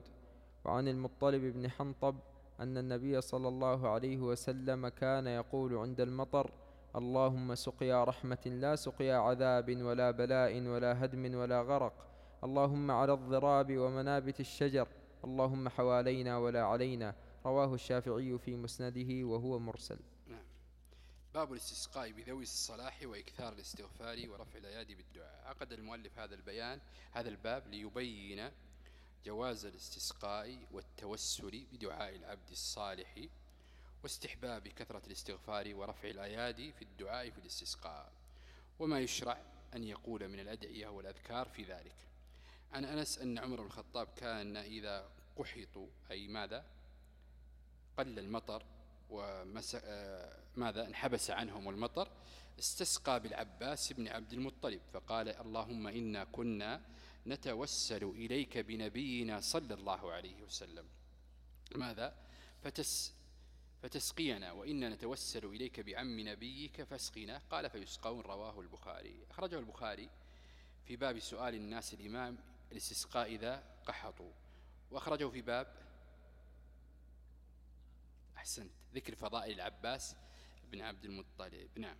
وعن المطلب بن حنطب أن النبي صلى الله عليه وسلم كان يقول عند المطر اللهم سقيا رحمة لا سقيا عذاب ولا بلاء ولا هدم ولا غرق. اللهم على الضراب ومنابت الشجر. اللهم حوالينا ولا علينا. رواه الشافعي في مسنده وهو مرسل. نعم. باب الاستسقاء بذوي الصلاح وإكثار الاستغفار ورفع الأيادي بالدعاء. عقد المؤلف هذا البيان هذا الباب ليبين جواز الاستسقاء والتوسل بدعاء العبد الصالح واستحباب كثرة الاستغفار ورفع الأيادي في الدعاء في الاستسقاء. وما يشرع أن يقول من الأدعية والأذكار في ذلك. عن أنس أن عمر الخطاب كان إذا قحطوا أي ماذا؟ قل المطر وماذا انحبس عنهم المطر استسقى بالعباس بن عبد المطلب فقال اللهم إنا كنا نتوسل إليك بنبينا صلى الله عليه وسلم. ماذا؟ فتس فتسقينا وإنا نتوسل إليك بعم نبيك فاسقنا قال فيسقون رواه البخاري. أخرجه البخاري في باب سؤال الناس الإمام الاستسقاء إذا قحطوا. وأخرجه في باب أحسنت ذكر فضائل العباس بن عبد المطلب. نعم.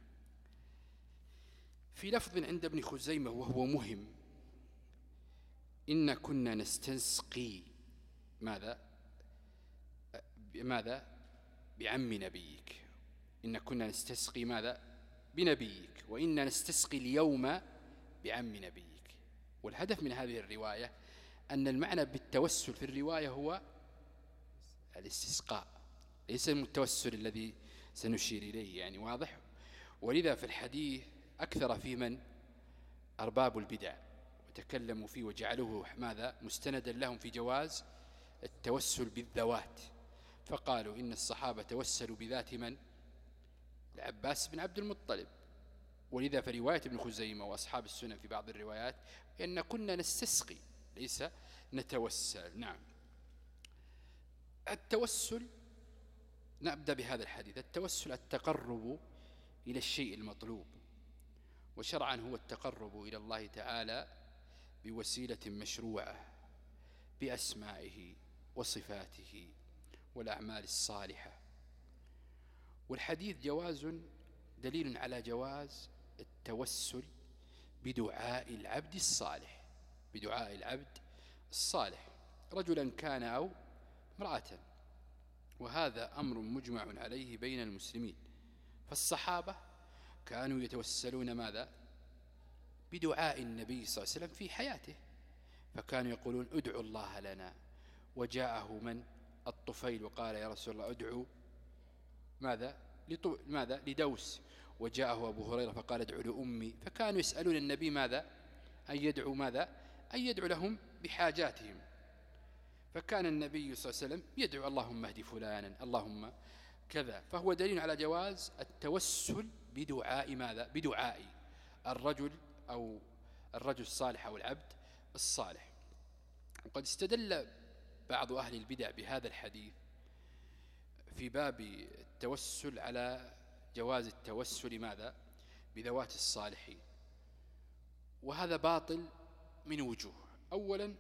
في لفظ عند ابن خزيمة وهو مهم. إن كنا نستسقي ماذا؟ ماذا؟ بعم نبيك. إن كنا نستسقي ماذا؟ بنبيك. وإنا نستسقي اليوم بعم نبيك. والهدف من هذه الرواية أن المعنى بالتوسل في الرواية هو الاستسقاء. ليس التوسل الذي سنشير إليه يعني واضح؟ ولذا في الحديث أكثر في من؟ أرباب البدع. وتكلموا فيه وجعلوه ماذا؟ مستندا لهم في جواز التوسل بالذوات. فقالوا إن الصحابة توسلوا بذات من؟ العباس بن عبد المطلب. ولذا في رواية ابن خزيمة وأصحاب السنن في بعض الروايات إن كنا نستسقي ليس نتوسل. نعم. التوسل نبدأ بهذا الحديث. التوسل التقرب إلى الشيء المطلوب وشرعا هو التقرب إلى الله تعالى بوسيلة مشروعة بأسمائه وصفاته. والأعمال الصالحة. والحديث جواز دليل على جواز التوسل بدعاء العبد الصالح بدعاء العبد الصالح. رجلا كان أو امرأة وهذا أمر مجمع عليه بين المسلمين. فالصحابة كانوا يتوسلون ماذا؟ بدعاء النبي صلى الله عليه وسلم في حياته. فكانوا يقولون ادعوا الله لنا. وجاءه من؟ الطفيل وقال يا رسول الله ادعو ماذا؟ ماذا؟ لدوس. وجاءه أبو هريرة فقال ادعو لأمي. فكانوا يسألون النبي ماذا؟ أن يدعو ماذا؟ أن يدعو لهم بحاجاتهم. فكان النبي صلى الله عليه وسلم يدعو اللهم اهد فلانا اللهم كذا. فهو دليل على جواز التوسل بدعاء ماذا؟ بدعاء الرجل أو الرجل الصالح أو العبد الصالح. وقد استدل بعض أهل البدع بهذا الحديث في باب التوسل على جواز التوسل ماذا؟ بذوات الصالحين. وهذا باطل من وجوه. أولا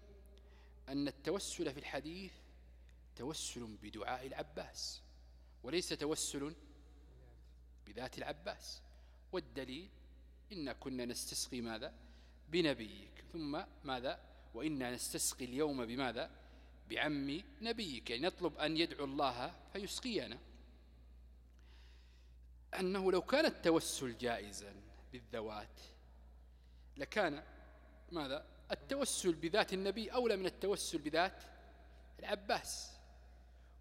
أن التوسل في الحديث توسل بدعاء العباس وليس توسل بذات العباس. والدليل إن كنا نستسقي ماذا؟ بنبيك. ثم ماذا؟ وإنا نستسقي اليوم بماذا؟ بعم نبيك يعني نطلب أن يدعو الله فيسقينا. أنه لو كان التوسل جائزا بالذوات لكان ماذا؟ التوسل بذات النبي أولى من التوسل بذات العباس.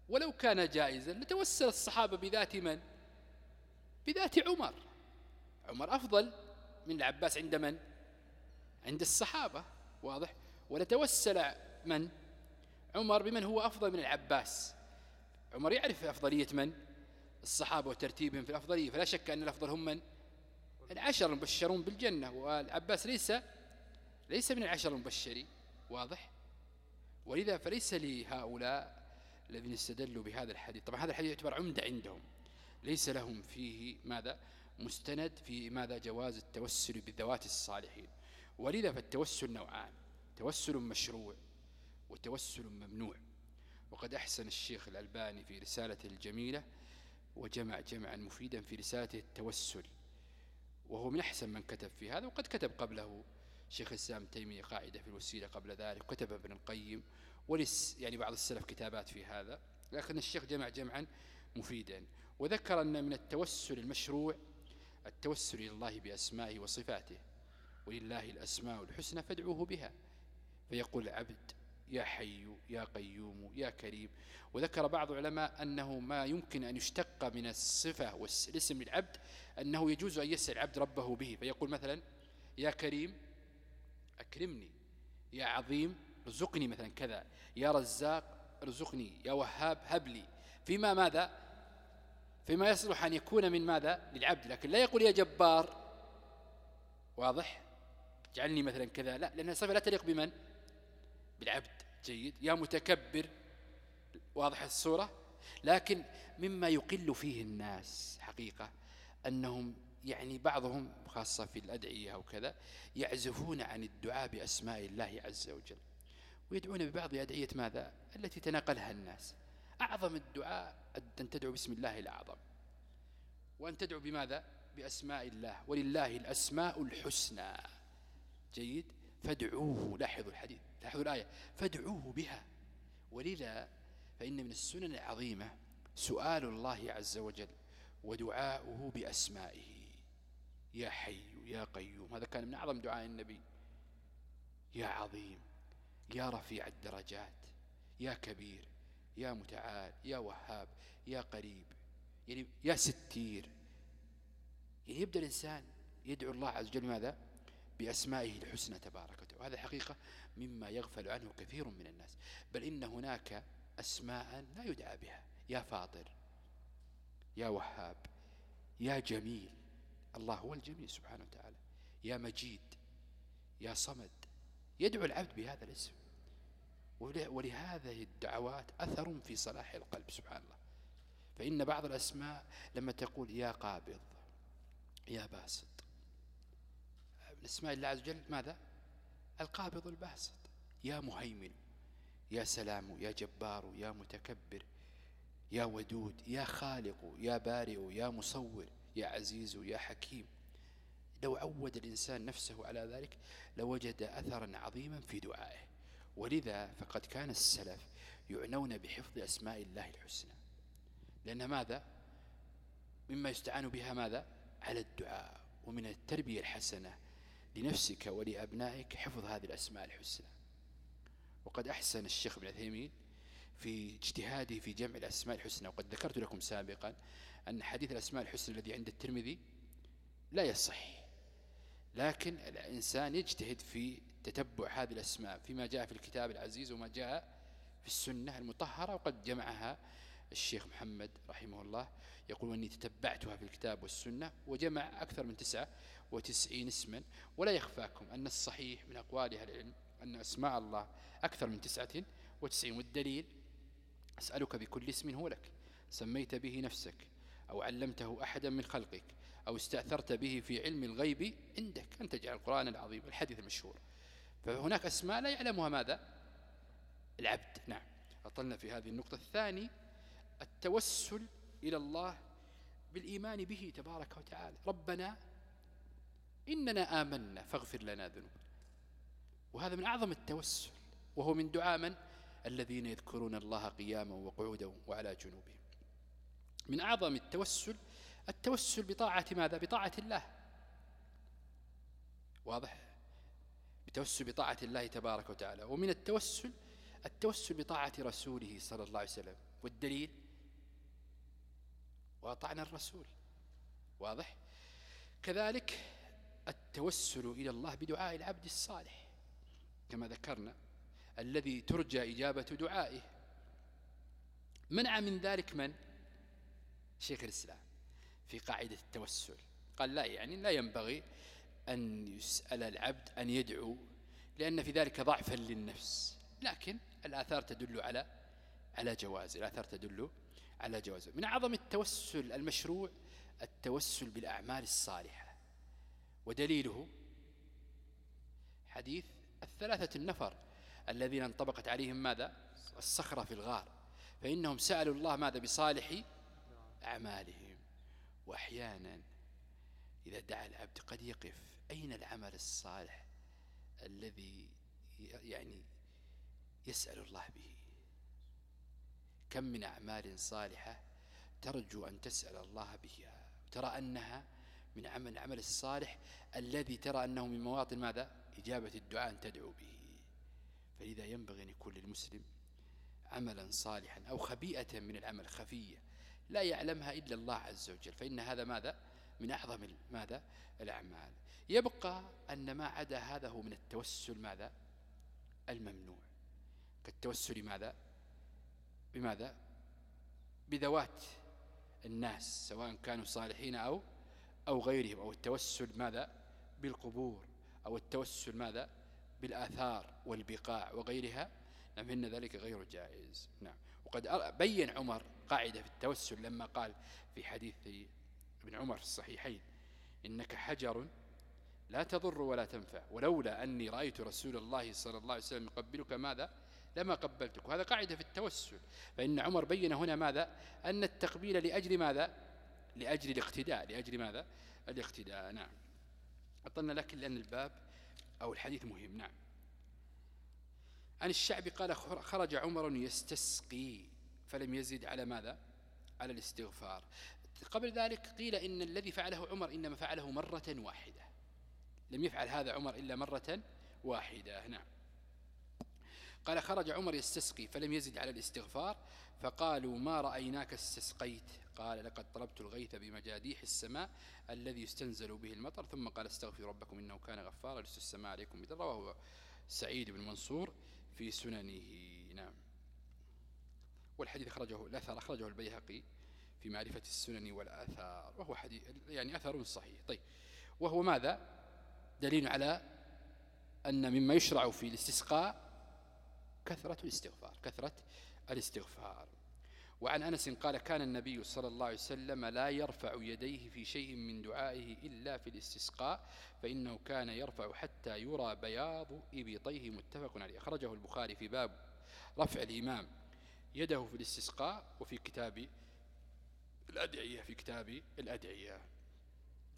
ولو كان جائزا لتوسل الصحابة بذات من؟ بذات عمر. عمر أفضل من العباس عند من؟ عند الصحابة واضح؟ ولتوسل من؟ عمر بمن هو أفضل من العباس. عمر يعرف أفضلية من؟ الصحابة وترتيبهم في الأفضلية فلا شك أن الأفضل هم من؟ العشر المبشرون بالجنة والعباس ليس ليس من العشر المبشرين. واضح؟ ولذا فليس لهؤلاء الذين استدلوا بهذا الحديث. طبعا هذا الحديث يعتبر عمدة عندهم. ليس لهم فيه ماذا؟ مستند في ماذا؟ جواز التوسل بالذوات الصالحين. ولذا فالتوسل نوعان. توسل مشروع وتوسل ممنوع. وقد أحسن الشيخ الألباني في رسالته الجميلة وجمع جمعا مفيدا في رسالته التوسل. وهو من أحسن من كتب في هذا وقد كتب قبله شيخ الإسلام تيمية قاعدة في الوسيلة قبل ذلك وكتب ابن القيم ولس يعني بعض السلف كتابات في هذا لكن الشيخ جمع جمعا مفيدا. وذكر أن من التوسل المشروع التوسل إلى الله بأسمائه وصفاته ولله الأسماء الحسنى فادعوه بها. فيقول العبد يا حي يا قيوم يا كريم. وذكر بعض العلماء أنه ما يمكن أن يشتق من الصفة والاسم للعبد أنه يجوز أن يسأل العبد ربه به فيقول مثلا يا كريم أكرمني. يا عظيم ارزقني مثلا كذا. يا رزاق ارزقني. يا وهاب هب لي. فيما ماذا؟ فيما يصلح أن يكون من ماذا؟ للعبد. لكن لا يقول يا جبار واضح؟ اجعلني مثلا كذا. لا لأن الصفة لا تليق بمن؟ بالعبد جيد يا متكبر. واضح الصورة؟ لكن مما يقل فيه الناس حقيقة أنهم يعني بعضهم خاصة في الأدعية أو كذا يعزفون عن الدعاء بأسماء الله عز وجل ويدعون ببعض أدعية ماذا؟ التي تناقلها الناس. أعظم الدعاء أن تدعو باسم الله الأعظم. وأن تدعو بماذا؟ بأسماء الله. ولله الأسماء الحسنى. جيد؟ فادعوه. لاحظوا الحديث. لاحظوا الآية. فادعوه بها. ولذا فإن من السنن العظيمة سؤال الله عز وجل ودعاؤه بأسمائه. يا حي يا قيوم. هذا كان من أعظم دعاء النبي. يا عظيم يا رفيع الدرجات يا كبير يا متعال يا وهاب يا قريب يعني يا ستير. يعني يبدأ الإنسان يدعو الله عز وجل ماذا بأسمائه الحسنى تبارك وتعالى وهذا حقيقة مما يغفل عنه كثير من الناس. بل إن هناك أسماء لا يدعى بها. يا فاطر يا وهاب يا جميل. الله هو الجميل سبحانه وتعالى. يا مجيد يا صمد. يدعو العبد بهذا الاسم. ولهذه الدعوات أثر في صلاح القلب سبحان الله. فإن بعض الأسماء لما تقول يا قابض يا باسط. من اسماء الله عز وجل ماذا؟ القابض الباسط. يا مهيمن يا سلام يا جبار يا متكبر يا ودود يا خالق يا بارئ يا مصور يا عزيز يا حكيم. لو عود الإنسان نفسه على ذلك لوجد أثرا عظيما في دعائه. ولذا فقد كان السلف يعنون بحفظ أسماء الله الحسنى. لأن ماذا؟ مما يستعان بها ماذا؟ على الدعاء ومن التربية الحسنة لنفسك ولأبنائك حفظ هذه الأسماء الحسنى. وقد أحسن الشيخ ابن عثيمين في اجتهاده في جمع الأسماء الحسنى. وقد ذكرت لكم سابقا أن حديث الأسماء الحسنى الذي عند الترمذي لا يصح. لكن الإنسان يجتهد في تتبع هذه الأسماء فيما جاء في الكتاب العزيز وما جاء في السنة المطهرة وقد جمعها الشيخ محمد رحمه الله يقول أني تتبعتها في الكتاب والسنة وجمع أكثر من تسعة وتسعين اسما. ولا يخفاكم أن الصحيح من أقوال أهل العلم أن أسماء الله أكثر من تسعة وتسعين. والدليل أسألك بكل اسم هو لك. سميت به نفسك أو علمته أحدا من خلقك أو استأثرت به في علم الغيب عندك. أن تجعل القرآن العظيم الحديث المشهور. فهناك أسماء لا يعلمها ماذا؟ العبد. نعم. أطلنا في هذه النقطة الثاني التوسل إلى الله بالإيمان به تبارك وتعالى. ربنا إننا آمنا فاغفر لنا ذنوبنا. وهذا من أعظم التوسل وهو من دعاء من؟ الذين يذكرون الله قياما وقعودا وعلى جنوبهم. من أعظم التوسل التوسل بطاعة ماذا؟ بطاعة الله. واضح؟ بتوسل بطاعة الله تبارك وتعالى. ومن التوسل التوسل بطاعة رسوله صلى الله عليه وسلم. والدليل؟ وأطعنا الرسول. واضح؟ كذلك التوسل إلى الله بدعاء العبد الصالح. كما ذكرنا الذي ترجى إجابة دعائه. منع من ذلك من؟ شيخ الإسلام في قاعدة التوسل. قال لا يعني لا ينبغي أن يسأل العبد أن يدعو لأن في ذلك ضعفا للنفس. لكن الآثار تدل على على جواز. الآثار تدل على جواز من أعظم التوسل المشروع التوسل بالأعمال الصالحة. ودليله حديث الثلاثة النفر الذين انطبقت عليهم ماذا؟ الصخرة في الغار. فإنهم سألوا الله ماذا؟ بصالح أعمالهم. وأحيانا إذا دعا العبد قد يقف أين العمل الصالح الذي يعني يسأل الله به؟ كم من أعمال صالحة ترجو أن تسأل الله بها. ترى أنها من عمل العمل الصالح الذي ترى أنه من مواطن ماذا؟ إجابة الدعاء أن تدعو به. فلذا ينبغي أن يكون للمسلم عملا صالحا أو خبيئة من العمل خفية. لا يعلمها إلا الله عز وجل. فإن هذا ماذا؟ من أعظم ماذا؟ الأعمال. يبقى أن ما عدا هذا هو من التوسل ماذا؟ الممنوع. كالتوسل ماذا؟ بماذا؟ بذوات الناس سواء كانوا صالحين أو أو غيرهم أو التوسل ماذا؟ بالقبور أو التوسل ماذا؟ بالآثار والبقاع وغيرها. فإن ذلك غير جائز. نعم. وقد بين عمر قاعدة في التوسل لما قال في حديث ابن عمر في الصحيحين إنك حجر لا تضر ولا تنفع ولولا أني رأيت رسول الله صلى الله عليه وسلم يقبلك ماذا؟ لما قبلتك. وهذا قاعدة في التوسل. فإن عمر بين هنا ماذا؟ أن التقبيل لأجل ماذا؟ لأجل الاقتداء. لأجل ماذا؟ الاقتداء. نعم. أطلنا لكن لأن الباب أو الحديث مهم. نعم. عن الشعبي قال خرج عمر يستسقي فلم يزد على ماذا؟ على الاستغفار. قبل ذلك قيل إن الذي فعله عمر إنما فعله مرة واحدة. لم يفعل هذا عمر إلا مرة واحدة. نعم. قال خرج عمر يستسقي فلم يزد على الاستغفار فقالوا ما رأيناك استسقيت قال لقد طلبت الغيث بمجاديح السماء الذي يستنزل به المطر ثم قال استغفروا ربكم إنه كان غفارا لست السماء عليكم بدر وهو سعيد بن منصور في سننه. نعم. والحديث أخرجه الأثر أخرجه البيهقي في معرفة السنن والآثار وهو حديث يعني أثر صحيح. طيب وهو ماذا؟ دليل على أن مما يشرع في الاستسقاء كثرة الاستغفار كثرة الاستغفار. وعن أنس قال كان النبي صلى الله عليه وسلم لا يرفع يديه في شيء من دعائه إلا في الاستسقاء فإنه كان يرفع حتى يرى بياض إبطيه متفق عليه. أخرجه البخاري في باب رفع الإمام يده في الاستسقاء وفي كتاب الأدعية في كتاب الأدعية.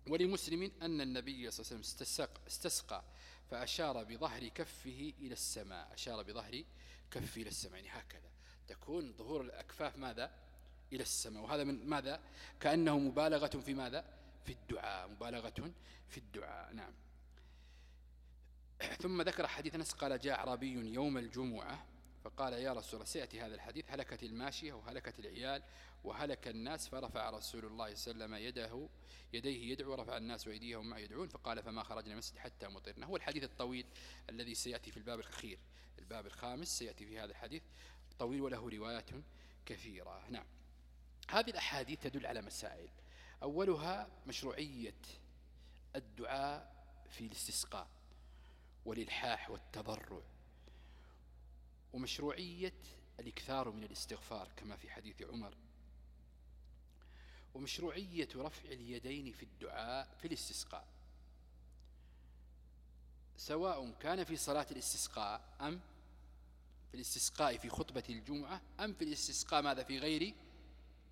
ولمسلم أن النبي صلى الله عليه وسلم استسق استسقى فأشار بظهر كفه إلى السماء. أشار بظهر كفه إلى السماء. يعني هكذا تكون ظهور الأكفاف ماذا؟ إلى السماء. وهذا من ماذا؟ كأنه مبالغة في ماذا؟ في الدعاء. مبالغة في الدعاء. نعم. ثم ذكر حديث نس قال جاء عربي يوم الجمعة فقال يا رسول الله سيأتي هذا الحديث. هلكت الماشية وهلكت العيال وهلك الناس فرفع رسول الله صلى الله عليه وسلم يده يديه يدعو ورفع الناس ويديهم معه يدعون فقال فما خرجنا المسجد حتى مطرنا. هو الحديث الطويل الذي سيأتي في الباب الأخير الباب الخامس سيأتي في هذا الحديث طويل وله روايات كثيرة. نعم. هذه الأحاديث تدل على مسائل. أولها مشروعية الدعاء في الاستسقاء والإلحاح والتضرع ومشروعية الإكثار من الاستغفار كما في حديث عمر ومشروعية رفع اليدين في الدعاء في الاستسقاء. سواء كان في صلاة الاستسقاء أم في الاستسقاء في خطبة الجمعة أم في الاستسقاء ماذا في غير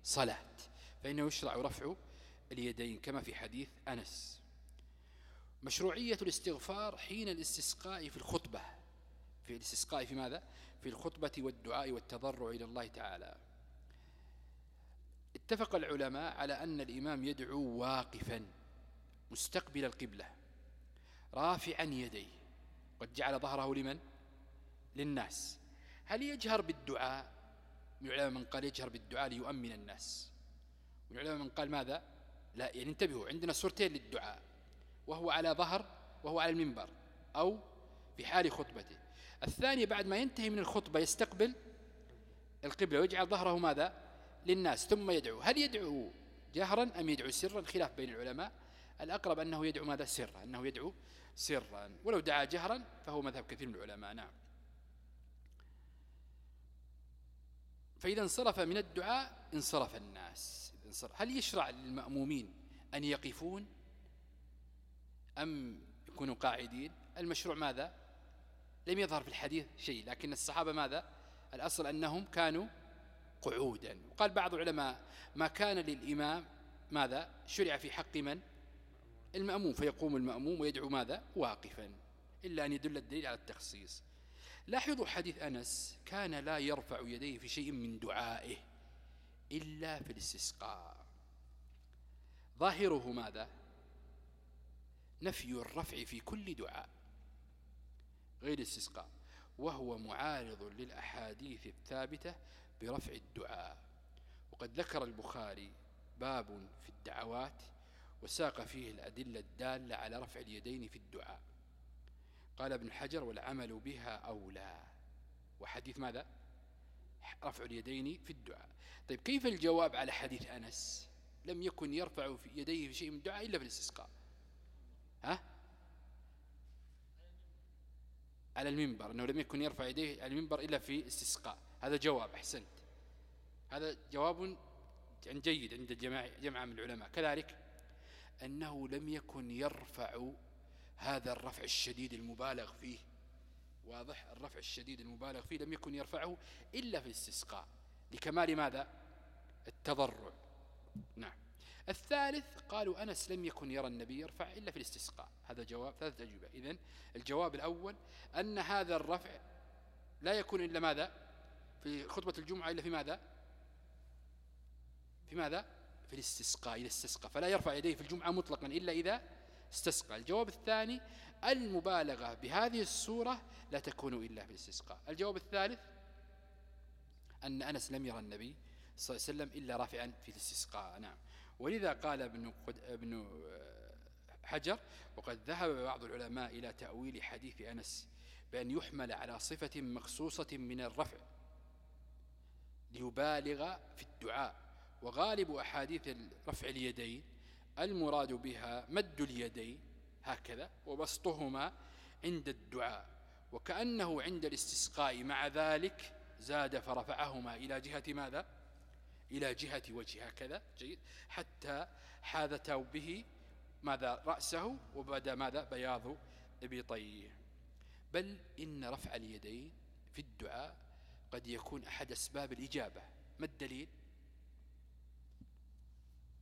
صلاة. فإنه يشرع رفع اليدين كما في حديث أنس. مشروعية الاستغفار حين الاستسقاء في الخطبة. في الاستسقاء في ماذا؟ في الخطبة والدعاء والتضرع إلى الله تعالى. اتفق العلماء على أن الإمام يدعو واقفا مستقبل القبلة رافعا يديه. قد جعل ظهره لمن؟ للناس. هل يجهر بالدعاء؟ من العلماء من قال يجهر بالدعاء ليؤمن الناس. من العلماء من قال ماذا؟ لا يعني انتبهوا عندنا صورتين للدعاء. وهو على ظهر وهو على المنبر أو في حال خطبته. الثاني بعد ما ينتهي من الخطبة يستقبل القبلة ويجعل ظهره ماذا؟ للناس ثم يدعو. هل يدعو جهرا أم يدعو سرا؟ خلاف بين العلماء. الأقرب أنه يدعو ماذا؟ سرا. أنه يدعو سرا. ولو دعا جهرا فهو مذهب كثير من العلماء. نعم. فإذا انصرف من الدعاء انصرف الناس. هل يشرع للمأمومين أن يقفون أم يكونوا قاعدين؟ المشروع ماذا؟ لم يظهر في الحديث شيء لكن الصحابة ماذا؟ الأصل أنهم كانوا قعودا. وقال بعض العلماء ما كان للإمام ماذا؟ شرع في حق من؟ المأموم فيقوم المأموم ويدعو ماذا؟ واقفا إلا أن يدل الدليل على التخصيص. لاحظوا حديث أنس كان لا يرفع يديه في شيء من دعائه إلا في الاستسقاء. ظاهره ماذا؟ نفي الرفع في كل دعاء غير الاستسقاء وهو معارض للأحاديث الثابتة برفع الدعاء. وقد ذكر البخاري باب في الدعوات وساق فيه الأدلة الدالة على رفع اليدين في الدعاء. قال ابن حجر والعمل بها أولى. وحديث ماذا؟ رفع اليدين في الدعاء. طيب كيف الجواب على حديث أنس؟ لم يكن يرفع في يديه في شيء من الدعاء إلا في الاستسقاء ها؟ على المنبر أنه لم يكن يرفع يديه على المنبر إلا في استسقاء هذا جواب أحسنت. هذا جواب جيد عند جماعة من العلماء. كذلك أنه لم يكن يرفع هذا الرفع الشديد المبالغ فيه. واضح؟ الرفع الشديد المبالغ فيه لم يكن يرفعه إلا في الاستسقاء. لكمال ماذا؟ التضرع. نعم. الثالث قالوا أنس لم يكن يرى النبي يرفع إلا في الاستسقاء. هذا جواب ثلاثة أجوبة. إذن الجواب الأول أن هذا الرفع لا يكون إلا ماذا؟ في خطبة الجمعة إلا في ماذا؟ في ماذا؟ في الاستسقاء إذا استسقى. فلا يرفع يديه في الجمعة مطلقا إلا إذا استسقى. الجواب الثاني المبالغة بهذه الصورة لا تكون إلا في الاستسقاء. الجواب الثالث أن أنس لم يرى النبي صلى الله عليه وسلم إلا رافعا في الاستسقاء. نعم. ولذا قال ابن, ابن حجر وقد ذهب بعض العلماء إلى تأويل حديث أنس بأن يحمل على صفة مخصوصة من الرفع. ليبالغ في الدعاء. وغالب أحاديث رفع اليدين المراد بها مد اليدين هكذا وبسطهما عند الدعاء. وكأنه عند الاستسقاء مع ذلك زاد فرفعهما. إلى جهة ماذا؟ إلى جهة وجه هكذا جيد. حتى حاذت به ماذا؟ رأسه وبدا ماذا؟ بياض إبطيه بل إن رفع اليدين في الدعاء قد يكون أحد أسباب الإجابة. ما الدليل؟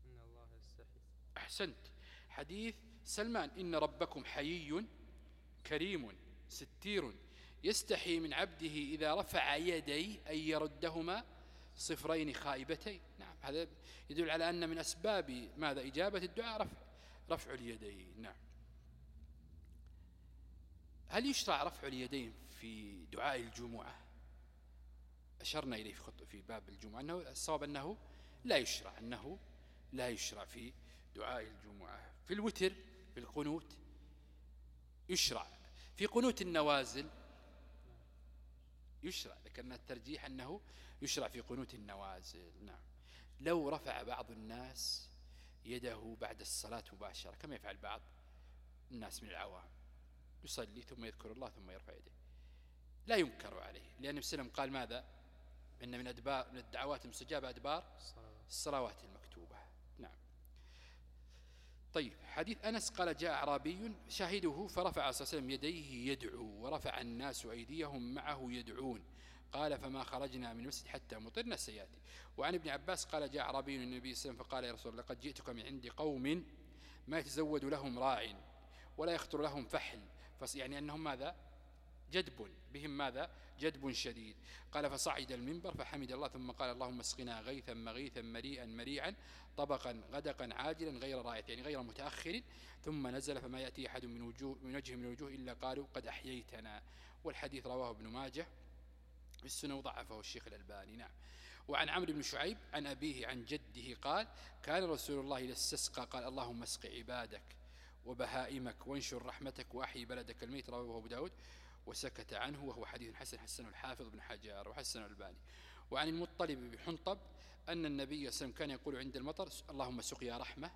إن الله يستحي أحسنت. حديث سلمان. إن ربكم حيي كريم ستير يستحي من عبده إذا رفع يدي أن يردهما صفرين خائبتين. نعم هذا يدل على أن من أسباب ماذا؟ إجابة الدعاء رفع, رفع اليدين. نعم. هل يشرع رفع اليدين في دعاء الجمعة؟ أشرنا إليه في, في باب الجمعة أنه الصواب أنه لا يشرع أنه لا يشرع في دعاء الجمعة. في الوتر في القنوت يشرع. في قنوت النوازل يشرع ذكرنا الترجيح أنه يشرع في قنوت النوازل. نعم. لو رفع بعض الناس يده بعد الصلاة مباشرة كما يفعل بعض الناس من العوام يصلي ثم يذكر الله ثم يرفع يده. لا ينكر عليه لأن وسلم قال ماذا؟ إن من أدبار من الدعوات المستجابة أدبار الصلوات المكتوبة. نعم. طيب حديث أنس قال جاء أعرابي شاهده فرفع صلى الله عليه وسلم يديه يدعو ورفع الناس أيديهم معه يدعون. قال فما خرجنا من المسجد حتى مطرنا سيأتي. وعن ابن عباس قال جاء عربي النبي صلى الله عليه وسلم فقال يا رسول الله لقد جئتك من عند قوم ما يتزود لهم راع ولا يخطر لهم فحل. يعني أنهم ماذا؟ جدب بهم ماذا؟ جدب شديد. قال فصعد المنبر فحمد الله ثم قال اللهم اسقنا غيثا مغيثا مريئا مريعا طبقا غدقا عاجلا غير راية يعني غير متأخر. ثم نزل فما يأتي أحد من, وجوه من وجه من الوجوه إلا قالوا قد أحييتنا. والحديث رواه ابن ماجه في السنة وضعفه الشيخ الألباني. نعم. وعن عمرو بن شعيب عن أبيه عن جده قال كان رسول الله إذا استسقى قال اللهم اسق عبادك وبهائمك وانشر رحمتك وأحيي بلدك الميت رواه أبو داود. وسكت عنه وهو حديث حسن حسنه الحافظ بن حجار وحسن الباني وعن المطلب بحنطب أن النبي صلى الله عليه وسلم كان يقول عند المطر اللهم سقيا رحمة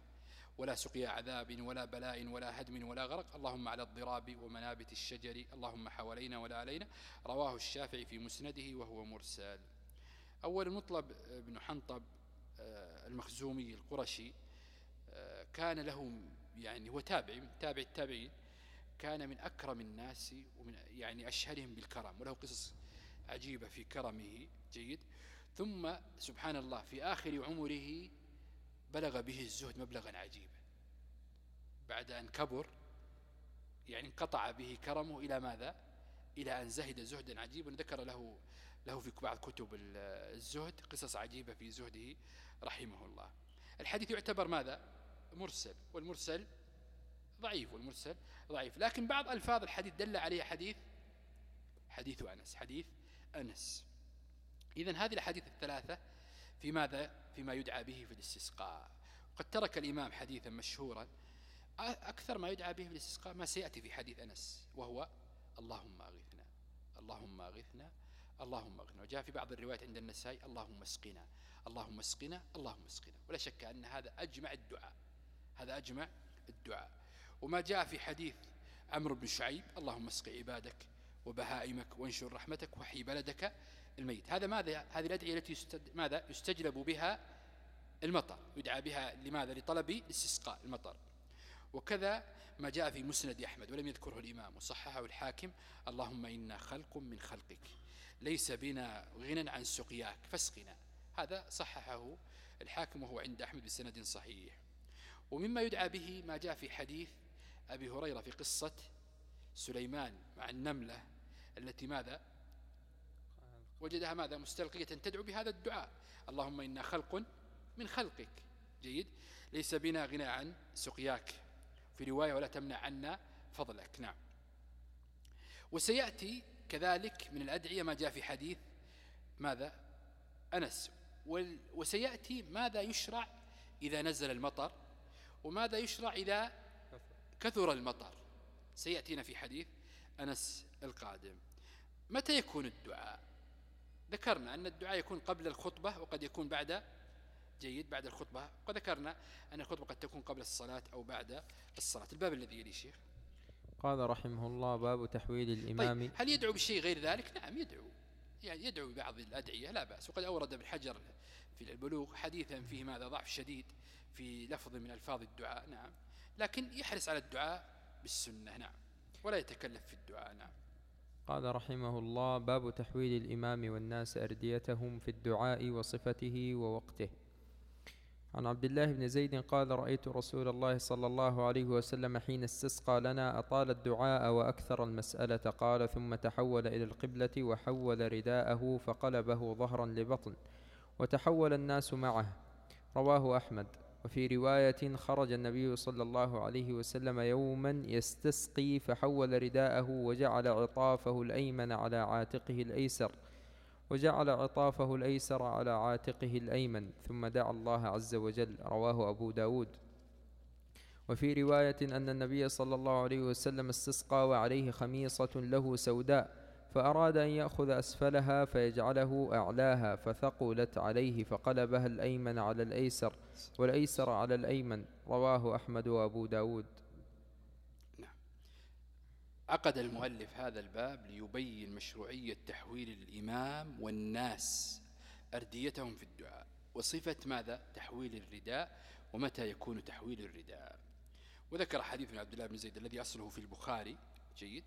ولا سقيا عذاب ولا بلاء ولا هدم ولا غرق. اللهم على الضراب ومنابت الشجر اللهم حوالينا ولا علينا. رواه الشافعي في مسنده وهو مرسل. أول المطلب بن حنطب آه، المخزومي القرشي آه، كان له يعني هو تابع تابع التابعين. كان من أكرم الناس ومن يعني أشهرهم بالكرم وله قصص عجيبة في كرمه جيد. ثم سبحان الله في آخر عمره بلغ به الزهد مبلغا عجيبا. بعد أن كبر يعني انقطع به كرمه إلى ماذا؟ إلى أن زهد زهدا عجيبا. ذكر له له في بعض كتب الزهد قصص عجيبة في زهده رحمه الله. الحديث يعتبر ماذا؟ مرسل والمرسل ضعيف والمرسل ضعيف. لكن بعض ألفاظ الحديث دل عليه حديث حديث أنس حديث أنس. إذن هذه الحديث الثلاثة في ماذا؟ فيما يدعى به في الاستسقاء. قد ترك الإمام حديثا مشهورا. أكثر ما يدعى به في الاستسقاء ما سيأتي في حديث أنس وهو اللهم أغثنا اللهم أغثنا اللهم أغثنا. وجاء في بعض الروايات عند النسائي اللهم اسقنا اللهم اسقنا اللهم اسقنا. ولا شك أن هذا أجمع الدعاء. هذا أجمع الدعاء. وما جاء في حديث عمرو بن شعيب اللهم اسق عبادك وبهائمك وانشر رحمتك وحي بلدك الميت. هذا ماذا؟ هذه الأدعية التي يستد... ماذا؟ يستجلب بها المطر يدعى بها لماذا؟ لطلب استسقاء المطر. وكذا ما جاء في مسند أحمد ولم يذكره الإمام وصححه الحاكم اللهم إنا خلق من خلقك ليس بنا غنى عن سقياك فاسقنا. هذا صححه الحاكم وهو عند أحمد بسند صحيح. ومما يدعى به ما جاء في حديث أبي هريرة في قصة سليمان مع النملة التي ماذا؟ وجدها ماذا؟ مستلقية تدعو بهذا الدعاء. اللهم إنا خلق من خلقك. جيد. ليس بنا غنى عن سقياك. في رواية ولا تمنع عنا فضلك. نعم. وسيأتي كذلك من الأدعية ما جاء في حديث ماذا؟ أنس. وسيأتي ماذا يشرع إذا نزل المطر وماذا يشرع إذا كثر المطر. سيأتينا في حديث أنس القادم. متى يكون الدعاء؟ ذكرنا أن الدعاء يكون قبل الخطبة وقد يكون بعد جيد بعد الخطبة. وذكرنا أن الخطبة قد تكون قبل الصلاة أو بعد الصلاة. الباب الذي يلي شيخ. قال رحمه الله باب تحويل الإمام. طيب هل يدعو بشيء غير ذلك؟ نعم يدعو. يعني يدعو ببعض الأدعية لا بأس. وقد أورد ابن حجر في البلوغ حديثا فيه ماذا ضعف شديد في لفظ من ألفاظ الدعاء. نعم. لكن يحرص على الدعاء بالسنة. نعم. ولا يتكلف في الدعاء. نعم. قال رحمه الله باب تحويل الإمام والناس أرديتهم في الدعاء وصفته ووقته. عن عبد الله بن زيد قال رأيت رسول الله صلى الله عليه وسلم حين استسقى لنا أطال الدعاء وأكثر المسألة قال ثم تحول إلى القبلة وحول رداءه فقلبه ظهرا لبطن وتحول الناس معه. رواه أحمد. وفي رواية خرج النبي صلى الله عليه وسلم يوما يستسقي فحول رداءه وجعل عطافه الأيمن على عاتقه الأيسر وجعل عطافه الأيسر على عاتقه الأيمن ثم دعا الله عز وجل رواه أبو داود. وفي رواية أن النبي صلى الله عليه وسلم استسقى وعليه خميصة له سوداء فأراد أن يأخذ أسفلها فيجعله أعلاها فثقلت عليه فقلبها الأيمن على الأيسر والأيسر على الأيمن. رواه أحمد وأبو داود. نعم. عقد المؤلف هذا الباب ليبين مشروعية تحويل الإمام والناس أرديتهم في الدعاء. وصفة ماذا؟ تحويل الرداء. ومتى يكون تحويل الرداء؟ وذكر حديث من عبد الله بن زيد الذي أصله في البخاري. جيد.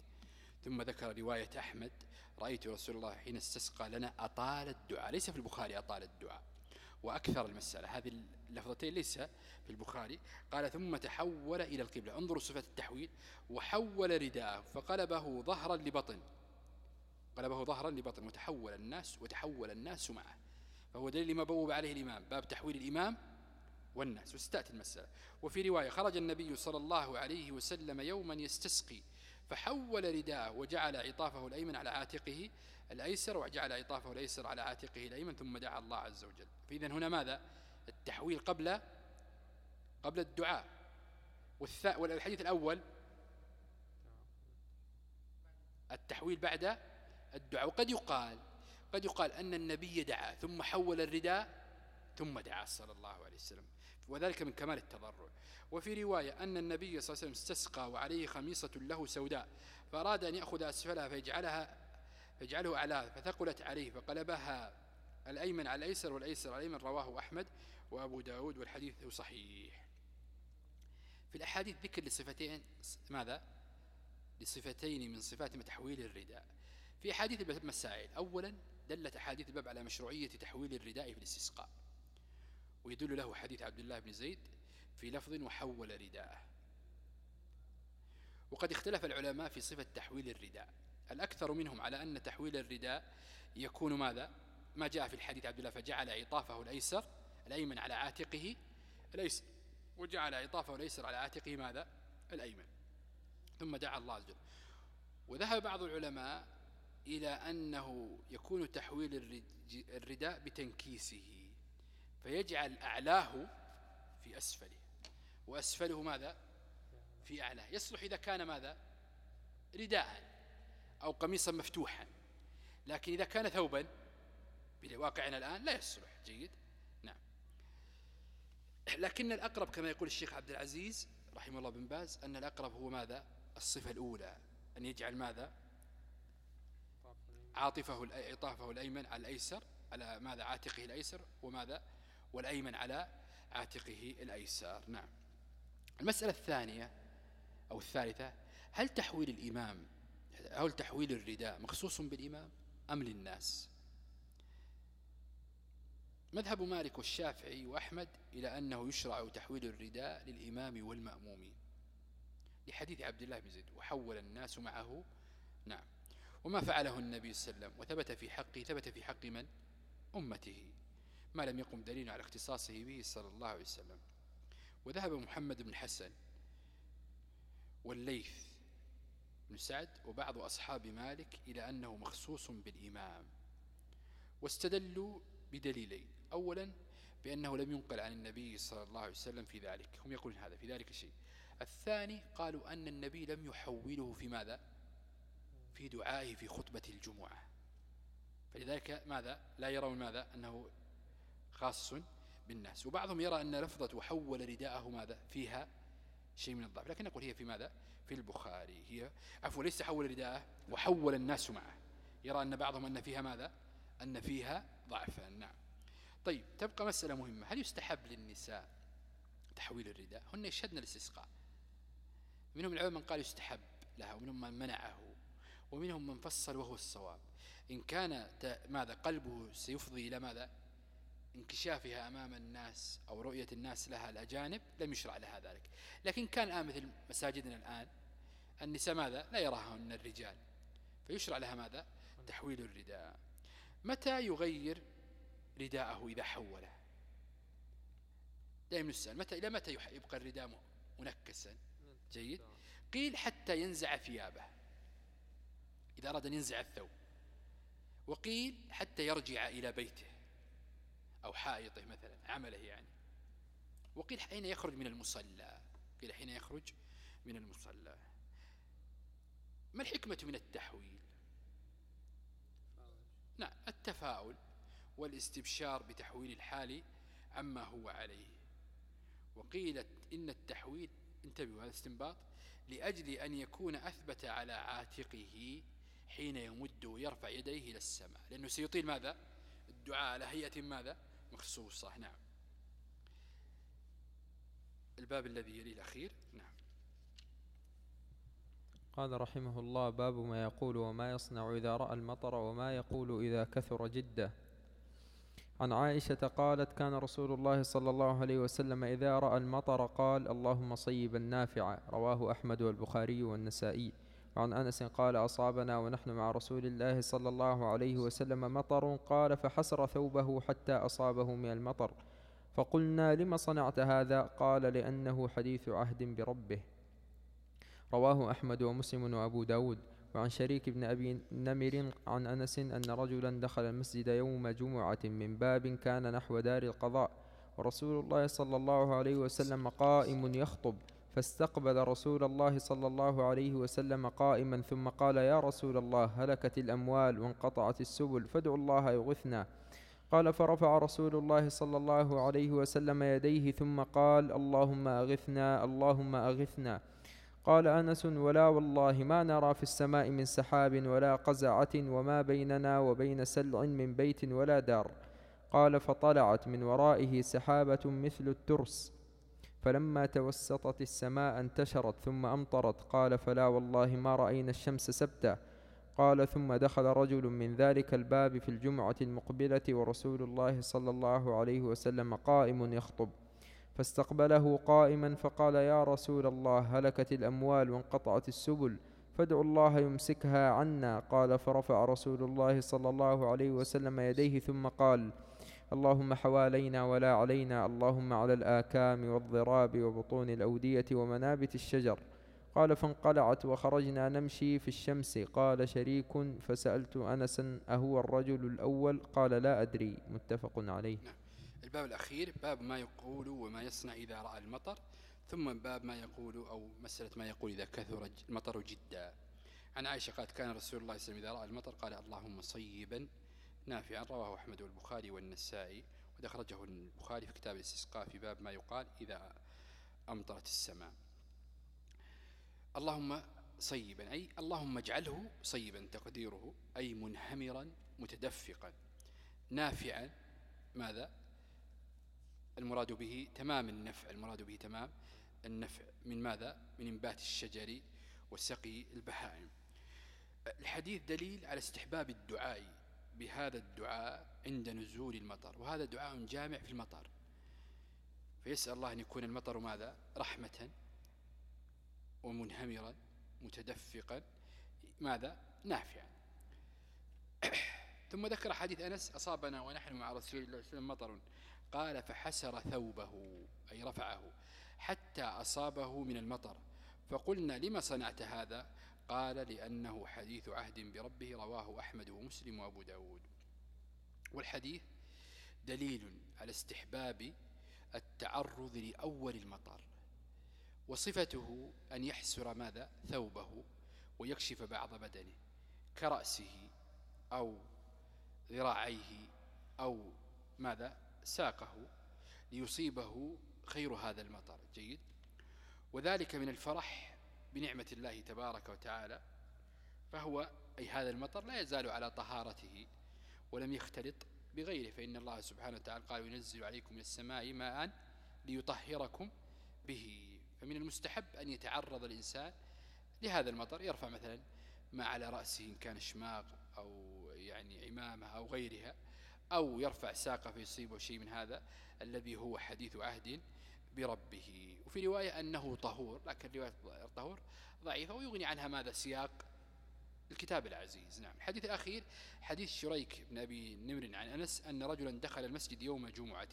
ثم ذكر رواية أحمد رأيت رسول الله حين استسقى لنا أطال الدعاء ليس في البخاري أطال الدعاء وأكثر المسألة. هذه اللفظتين ليس في البخاري. قال ثم تحول إلى القبلة. انظروا صفة التحويل. وحول رداءه فقلبه ظهرا لبطن. قلبه ظهرا لبطن وتحول الناس وتحول الناس معه. فهو دليل لما بوب عليه الإمام. باب تحويل الإمام والناس. وستأتي المسألة. وفي رواية خرج النبي صلى الله عليه وسلم يوما يستسقي. فحول رداءه وجعل عطافه الأيمن على عاتقه الأيسر وجعل عطافه الأيسر على عاتقه الأيمن ثم دعا الله عز وجل. فإذا هنا ماذا؟ التحويل قبل قبل الدعاء. والحديث الأول التحويل بعد الدعاء. وقد يقال قد يقال أن النبي دعا ثم حول الرداء ثم دعا صلى الله عليه وسلم. وذلك من كمال التضرع وفي رواية أن النبي صلى الله عليه وسلم استسقى وعليه خميصة له سوداء فأراد أن يأخذ أسفلها فيجعلها فيجعله أعلاه فثقلت عليه فقلبها الأيمن على الأيسر والأيسر على الأيمن رواه أحمد وأبو داود والحديث صحيح. في الأحاديث ذكر لصفتين ماذا؟ لصفتين من صفات تحويل الرداء. في أحاديث مسائل. أولا دلت أحاديث الباب على مشروعية تحويل الرداء في الاستسقاء. ويدل له حديث عبد الله بن زيد في لفظ وحول رداءه. وقد اختلف العلماء في صفة تحويل الرداء. الأكثر منهم على أن تحويل الرداء يكون ماذا؟ ما جاء في الحديث عبد الله فجعل عطافه الأيسر الأيمن على عاتقه الأيسر وجعل عطافه الأيسر على عاتقه ماذا؟ الأيمن. ثم دعا الله عز وجل. وذهب بعض العلماء إلى أنه يكون تحويل الرداء بتنكيسه. فيجعل أعلاه في أسفله. وأسفله ماذا؟ في أعلاه. يصلح إذا كان ماذا؟ رداء أو قميصا مفتوحا. لكن إذا كان ثوبا بواقعنا الآن لا يصلح. جيد؟ نعم. لكن الأقرب كما يقول الشيخ عبد العزيز رحمه الله بن باز أن الأقرب هو ماذا؟ الصفة الأولى. أن يجعل ماذا؟ عاطفه عطافه الأيمن على الأيسر على ماذا؟ عاتقه الأيسر. وماذا؟ والأيمن على عاتقه الأيسر. نعم. المسألة الثانية أو الثالثة هل تحويل الإمام هل تحويل الرداء مخصوص بالإمام أم للناس؟ مذهب مالك والشافعي وأحمد إلى أنه يشرع تحويل الرداء للإمام والمأمومين. لحديث عبد الله بن زيد وحول الناس معه. نعم. وما فعله النبي صلى الله عليه وسلم وثبت في حقه ثبت في حق من؟ أمته. ما لم يقم دليل على اختصاصه به صلى الله عليه وسلم. وذهب محمد بن حسن والليث بن سعد وبعض أصحاب مالك إلى أنه مخصوص بالإمام واستدلوا بدليلين. أولا بأنه لم ينقل عن النبي صلى الله عليه وسلم في ذلك هم يقولون هذا في ذلك الشيء الثاني قالوا أن النبي لم يحوله في ماذا؟ في دعائه في خطبة الجمعة. فلذلك ماذا؟ لا يرون ماذا؟ أنه خاص بالناس. وبعضهم يرى أن لفظة وحول رداءه ماذا؟ فيها شيء من الضعف. لكن نقول هي في ماذا؟ في البخاري. هي عفوا ليس حول رداءه وحول الناس معه. يرى أن بعضهم أن فيها ماذا؟ أن فيها ضعفا. نعم. طيب تبقى مسألة مهمة. هل يستحب للنساء تحويل الرداء؟ هن يشهدن الاستسقاء. منهم العلماء من قال يستحب لها ومنهم من منعه ومنهم من فصل وهو الصواب. إن كان ماذا؟ قلبه سيفضي إلى ماذا؟ انكشافها أمام الناس أو رؤية الناس لها الأجانب لم يشرع لها ذلك. لكن كان الآن مثل مساجدنا الآن النساء ماذا؟ لا يراهن الرجال. فيشرع لها ماذا؟ تحويل الرداء. متى يغير رداءه إذا حوله؟ دائما نسأل متى إلى متى يبقى الرداء منكسا؟ جيد. قيل حتى ينزع ثيابه إذا أراد أن ينزع الثوب. وقيل حتى يرجع إلى بيته. أو حائطه مثلا عمله يعني. وقيل حين يخرج من المصلى قيل حين يخرج من المصلى. ما الحكمة من التحويل؟ نعم التفاؤل والاستبشار بتحويل الحال عما هو عليه. وقيلت إن التحويل انتبهوا هذا استنباط لأجل أن يكون أثبت على عاتقه حين يمد ويرفع يديه إلى السماء. لأنه سيطيل ماذا؟ الدعاء على هيئة ماذا؟ مخصوصة نعم. الباب الذي يلي الأخير؟ نعم. قال رحمه الله باب ما يقول وما يصنع إذا رأى المطر وما يقول إذا كثر جدة. عن عائشة قالت كان رسول الله صلى الله عليه وسلم إذا رأى المطر قال اللهم صيبا نافعا. رواه أحمد والبخاري والنسائي. وعن أنس قال أصابنا ونحن مع رسول الله صلى الله عليه وسلم مطر قال فحسر ثوبه حتى أصابه من المطر. فقلنا لم صنعت هذا؟ قال لأنه حديث عهد بربه. رواه أحمد ومسلم وأبو داود. وعن شريك بن أبي نمر عن أنس أن رجلا دخل المسجد يوم جمعة من باب كان نحو دار القضاء. ورسول الله صلى الله عليه وسلم قائم يخطب. فاستقبل رسول الله صلى الله عليه وسلم قائما ثم قال يا رسول الله هلكت الأموال وانقطعت السبل فادعوا الله يغثنا. قال فرفع رسول الله صلى الله عليه وسلم يديه ثم قال اللهم أغثنا اللهم أغثنا. قال أنس ولا والله ما نرى في السماء من سحاب ولا قزعة وما بيننا وبين سلع من بيت ولا دار. قال فطلعت من ورائه سحابة مثل الترس. فلما توسطت السماء انتشرت ثم أمطرت قال فلا والله ما رأينا الشمس سبتا. قال ثم دخل رجل من ذلك الباب في الجمعة المقبلة ورسول الله صلى الله عليه وسلم قائم يخطب. فاستقبله قائما فقال يا رسول الله هلكت الأموال وانقطعت السبل فادعوا الله يمسكها عنا. قال فرفع رسول الله صلى الله عليه وسلم يديه ثم قال اللهم حوالينا ولا علينا اللهم على الآكام والضراب وبطون الأودية ومنابت الشجر. قال فانقلعت وخرجنا نمشي في الشمس. قال شريك. فسألت أنسا أهو الرجل الأول؟ قال لا أدري. متفق عليه. نعم. الباب الأخير باب ما يقول وما يصنع إذا رأى المطر ثم باب ما يقول أو مسألة ما يقول إذا كثر المطر جدا. عن عائشة قالت كان رسول الله صلى الله عليه وسلم إذا رأى المطر قال اللهم صيبا نافعا رواه أحمد والبخاري والنسائي وذا أخرجه البخاري في كتاب الاستسقاء في باب ما يقال إذا أمطرت السماء. اللهم صيبا أي اللهم اجعله صيبا تقديره أي منهمرا متدفقا. نافعا ماذا؟ المراد به تمام النفع المراد به تمام النفع. من ماذا؟ من إنبات الشجر وسقي البهائم. الحديث دليل على استحباب الدعاء بهذا الدعاء عند نزول المطر وهذا دعاء جامع في المطر. فيسأل الله أن يكون المطر ماذا؟ رحمة ومنهمرا متدفقا ماذا؟ نافعا. ثم ذكر حديث أنس أصابنا ونحن مع رسول الله صلى الله عليه وسلم مطر. قال فحسر ثوبه أي رفعه حتى أصابه من المطر. فقلنا لما صنعت هذا؟ قال لأنه حديث عهد بربه رواه أحمد ومسلم وأبو داود. والحديث دليل على استحباب التعرض لأول المطر وصفته أن يحسر ماذا؟ ثوبه ويكشف بعض بدنه كرأسه أو ذراعيه أو ماذا؟ ساقه ليصيبه خير هذا المطر. جيد. وذلك من الفرح بنعمة الله تبارك وتعالى فهو أي هذا المطر لا يزال على طهارته ولم يختلط بغيره فإن الله سبحانه وتعالى قال ينزل عليكم من السماء ماء ليطهركم به. فمن المستحب أن يتعرض الإنسان لهذا المطر يرفع مثلا ما على رأسه إن كان شماغ أو يعني عمامة أو غيرها أو يرفع ساقه فيصيبه شيء من هذا الذي هو حديث عهد بربه. وفي رواية أنه طهور لكن رواية طهور ضعيفة ويغني عنها ماذا؟ سياق الكتاب العزيز. نعم. الحديث الأخير حديث شريك بن أبي نمر عن أنس أن رجلا دخل المسجد يوم جمعة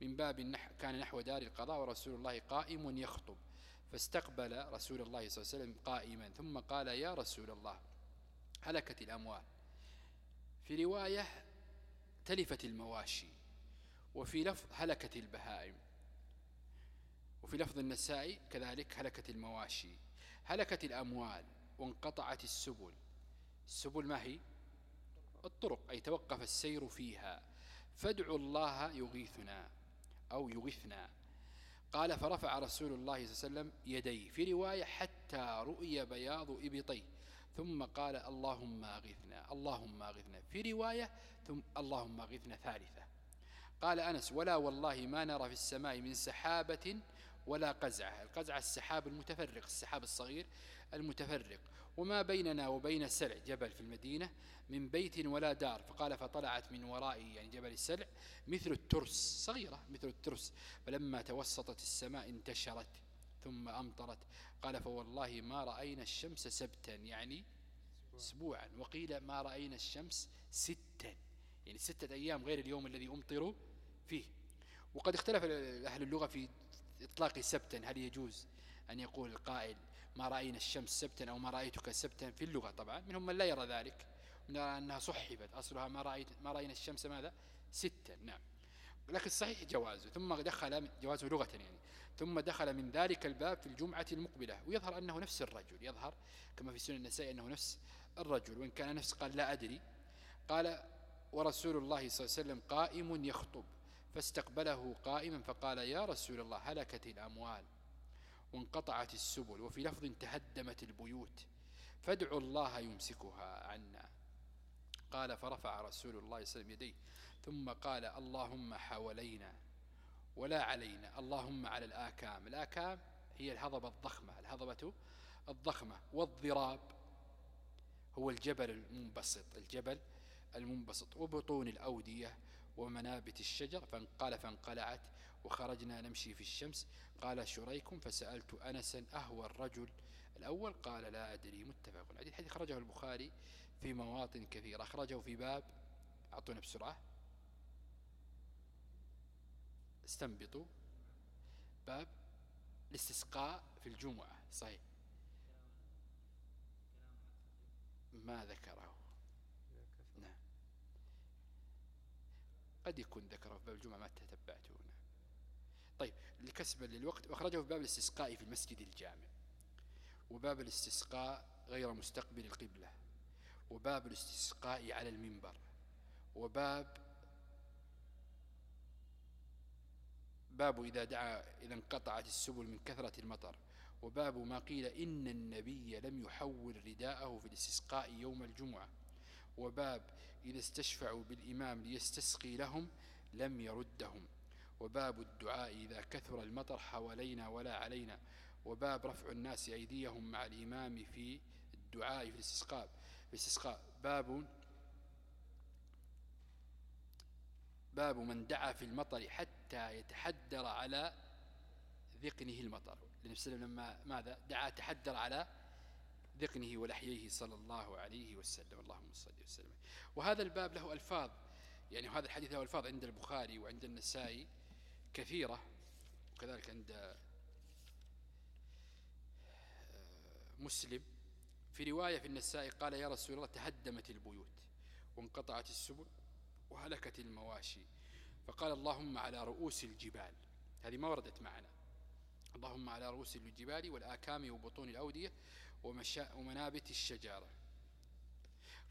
من باب النح كان نحو دار القضاء ورسول الله قائم يخطب. فاستقبل رسول الله صلى الله عليه وسلم قائما ثم قال يا رسول الله هلكت الأموال. في رواية تلفت المواشي وفي لفظ هلكت البهائم. وفي لفظ النسائي كذلك هلكت المواشي هلكت الأموال وانقطعت السبل. السبل ما هي؟ الطرق أي توقف السير فيها. فادعوا الله يغيثنا أو يغثنا. قال فرفع رسول الله صلى الله عليه وسلم يديه في رواية حتى رؤي بياض إبطيه. ثم قال اللهم أغثنا اللهم أغثنا. في رواية ثم اللهم أغثنا ثالثة. قال أنس ولا والله ما نرى في السماء من سحابة ولا قزعة القزعة السحاب المتفرق السحاب الصغير المتفرق. وما بيننا وبين سلع جبل في المدينة من بيت ولا دار. فقال فطلعت من ورائي يعني جبل السلع مثل الترس صغيرة مثل الترس. فلما توسطت السماء انتشرت ثم أمطرت. قال فوالله ما رأينا الشمس سبتا يعني اسبوعا. وقيل ما رأينا الشمس ستا. يعني ستة أيام غير اليوم الذي أمطروا فيه. وقد اختلف أهل اللغة في إطلاق سبتا هل يجوز أن يقول القائل ما رأينا الشمس سبتا أو ما رأيتك سبتا في اللغة؟ طبعا منهم من لا يرى ذلك من أنها صحبت أصلها ما, رأيت ما رأينا الشمس ماذا؟ ستا. نعم. لكن الصحيح جوازه. ثم دخل جوازه لغة يعني. ثم دخل من ذلك الباب في الجمعة المقبلة. ويظهر أنه نفس الرجل. يظهر كما في سنة النساء أنه نفس الرجل. وإن كان نفس قال لا أدري. قال ورسول الله صلى الله عليه وسلم قائم يخطب. فاستقبله قائما فقال يا رسول الله هلكت الأموال وانقطعت السبل وفي لفظ تهدمت البيوت فادعوا الله يمسكها عنا. قال فرفع رسول الله صلى الله عليه وسلم يديه ثم قال اللهم حوالينا ولا علينا اللهم على الآكام. الآكام هي الهضبة الضخمة الهضبة الضخمة والضراب هو الجبل المنبسط الجبل المنبسط وبطون الأودية ومنابت الشجر فقال فانقلعت وخرجنا نمشي في الشمس. قال شريك فسألت أنسا أهوى الرجل؟ الأول قال لا أدري متفق. الحديث حديث خرجه البخاري في مواطن كثيرة أخرجه في باب أعطونا بسرعة. استنبطوا. باب الاستسقاء في الجمعة صحيح. ما ذكره نعم قد يكون ذكره في باب الجمعة ما تتبعته طيب لكسب للوقت وأخرجه في باب الاستسقاء في المسجد الجامع. وباب الاستسقاء غير مستقبل القبلة. وباب الاستسقاء على المنبر. وباب باب إذا دعا إذا انقطعت السبل من كثرة المطر. وباب ما قيل إن النبي لم يحول رداءه في الاستسقاء يوم الجمعة. وباب إذا استشفعوا بالإمام ليستسقي لهم لم يردهم. وباب الدعاء إذا كثر المطر حوالينا ولا علينا. وباب رفع الناس أيديهم مع الإمام في الدعاء في الاستسقاء. في الاستسقاء. باب باب من دعا في المطر حتى يتحدر على ذقنه المطر. النبي عليه وسلم لما ماذا؟ دعا تحدر على ذقنه ولحييه صلى الله عليه وسلم. اللهم صل وسلم. وهذا الباب له ألفاظ. يعني هذا الحديث له ألفاظ عند البخاري وعند النسائي كثيرة. وكذلك عند آه، مسلم. في رواية في النسائي قال يا رسول الله تهدمت البيوت وانقطعت السبل وهلكت المواشي. فقال اللهم على رؤوس الجبال. هذه ما وردت معنا. اللهم على رؤوس الجبال والآكام وبطون الأودية ومنابت الشجارة.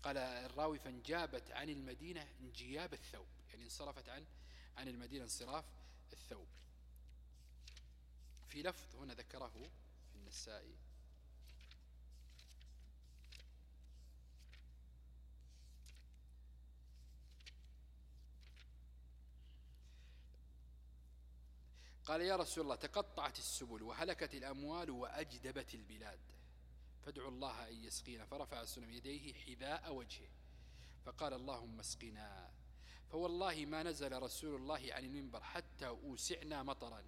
قال الراوي فانجابت عن المدينة انجياب الثوب. يعني انصرفت عن عن المدينة انصراف الثوب. في لفظ هنا ذكره في النسائي. قال يا رسول الله تقطعت السبل وهلكت الأموال وأجدبت البلاد. فادعوا الله أن يسقينا فرفع السلم يديه حذاء وجهه. فقال اللهم اسقنا. فوالله ما نزل رسول الله عن المنبر حتى أوسعنا مطرا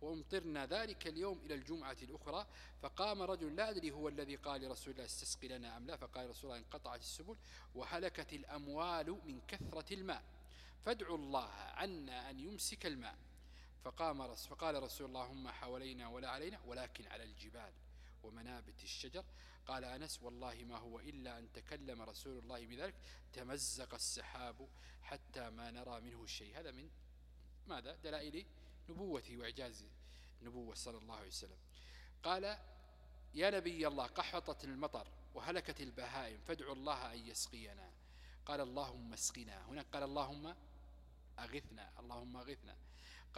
وأمطرنا ذلك اليوم إلى الجمعة الأخرى. فقام رجل لا أدري هو الذي قال لرسول الله استسقي لنا أم لا. فقال رسول الله انقطعت السبل وهلكت الأموال من كثرة الماء. فادعوا الله عنا أن يمسك الماء. فقام رس فقال رسول الله هم حوالينا ولا علينا ولكن على الجبال. ومنابت الشجر. قال أنس والله ما هو إلا أن تكلم رسول الله بذلك. تمزق السحاب حتى ما نرى منه شيء. هذا من ماذا؟ دلائل نبوته وإعجاز نبوة صلى الله عليه وسلم. قال يا نبي الله قحطت المطر وهلكت البهائم فادعوا الله أن يسقينا. قال اللهم اسقنا. هنا قال اللهم أغثنا اللهم أغثنا.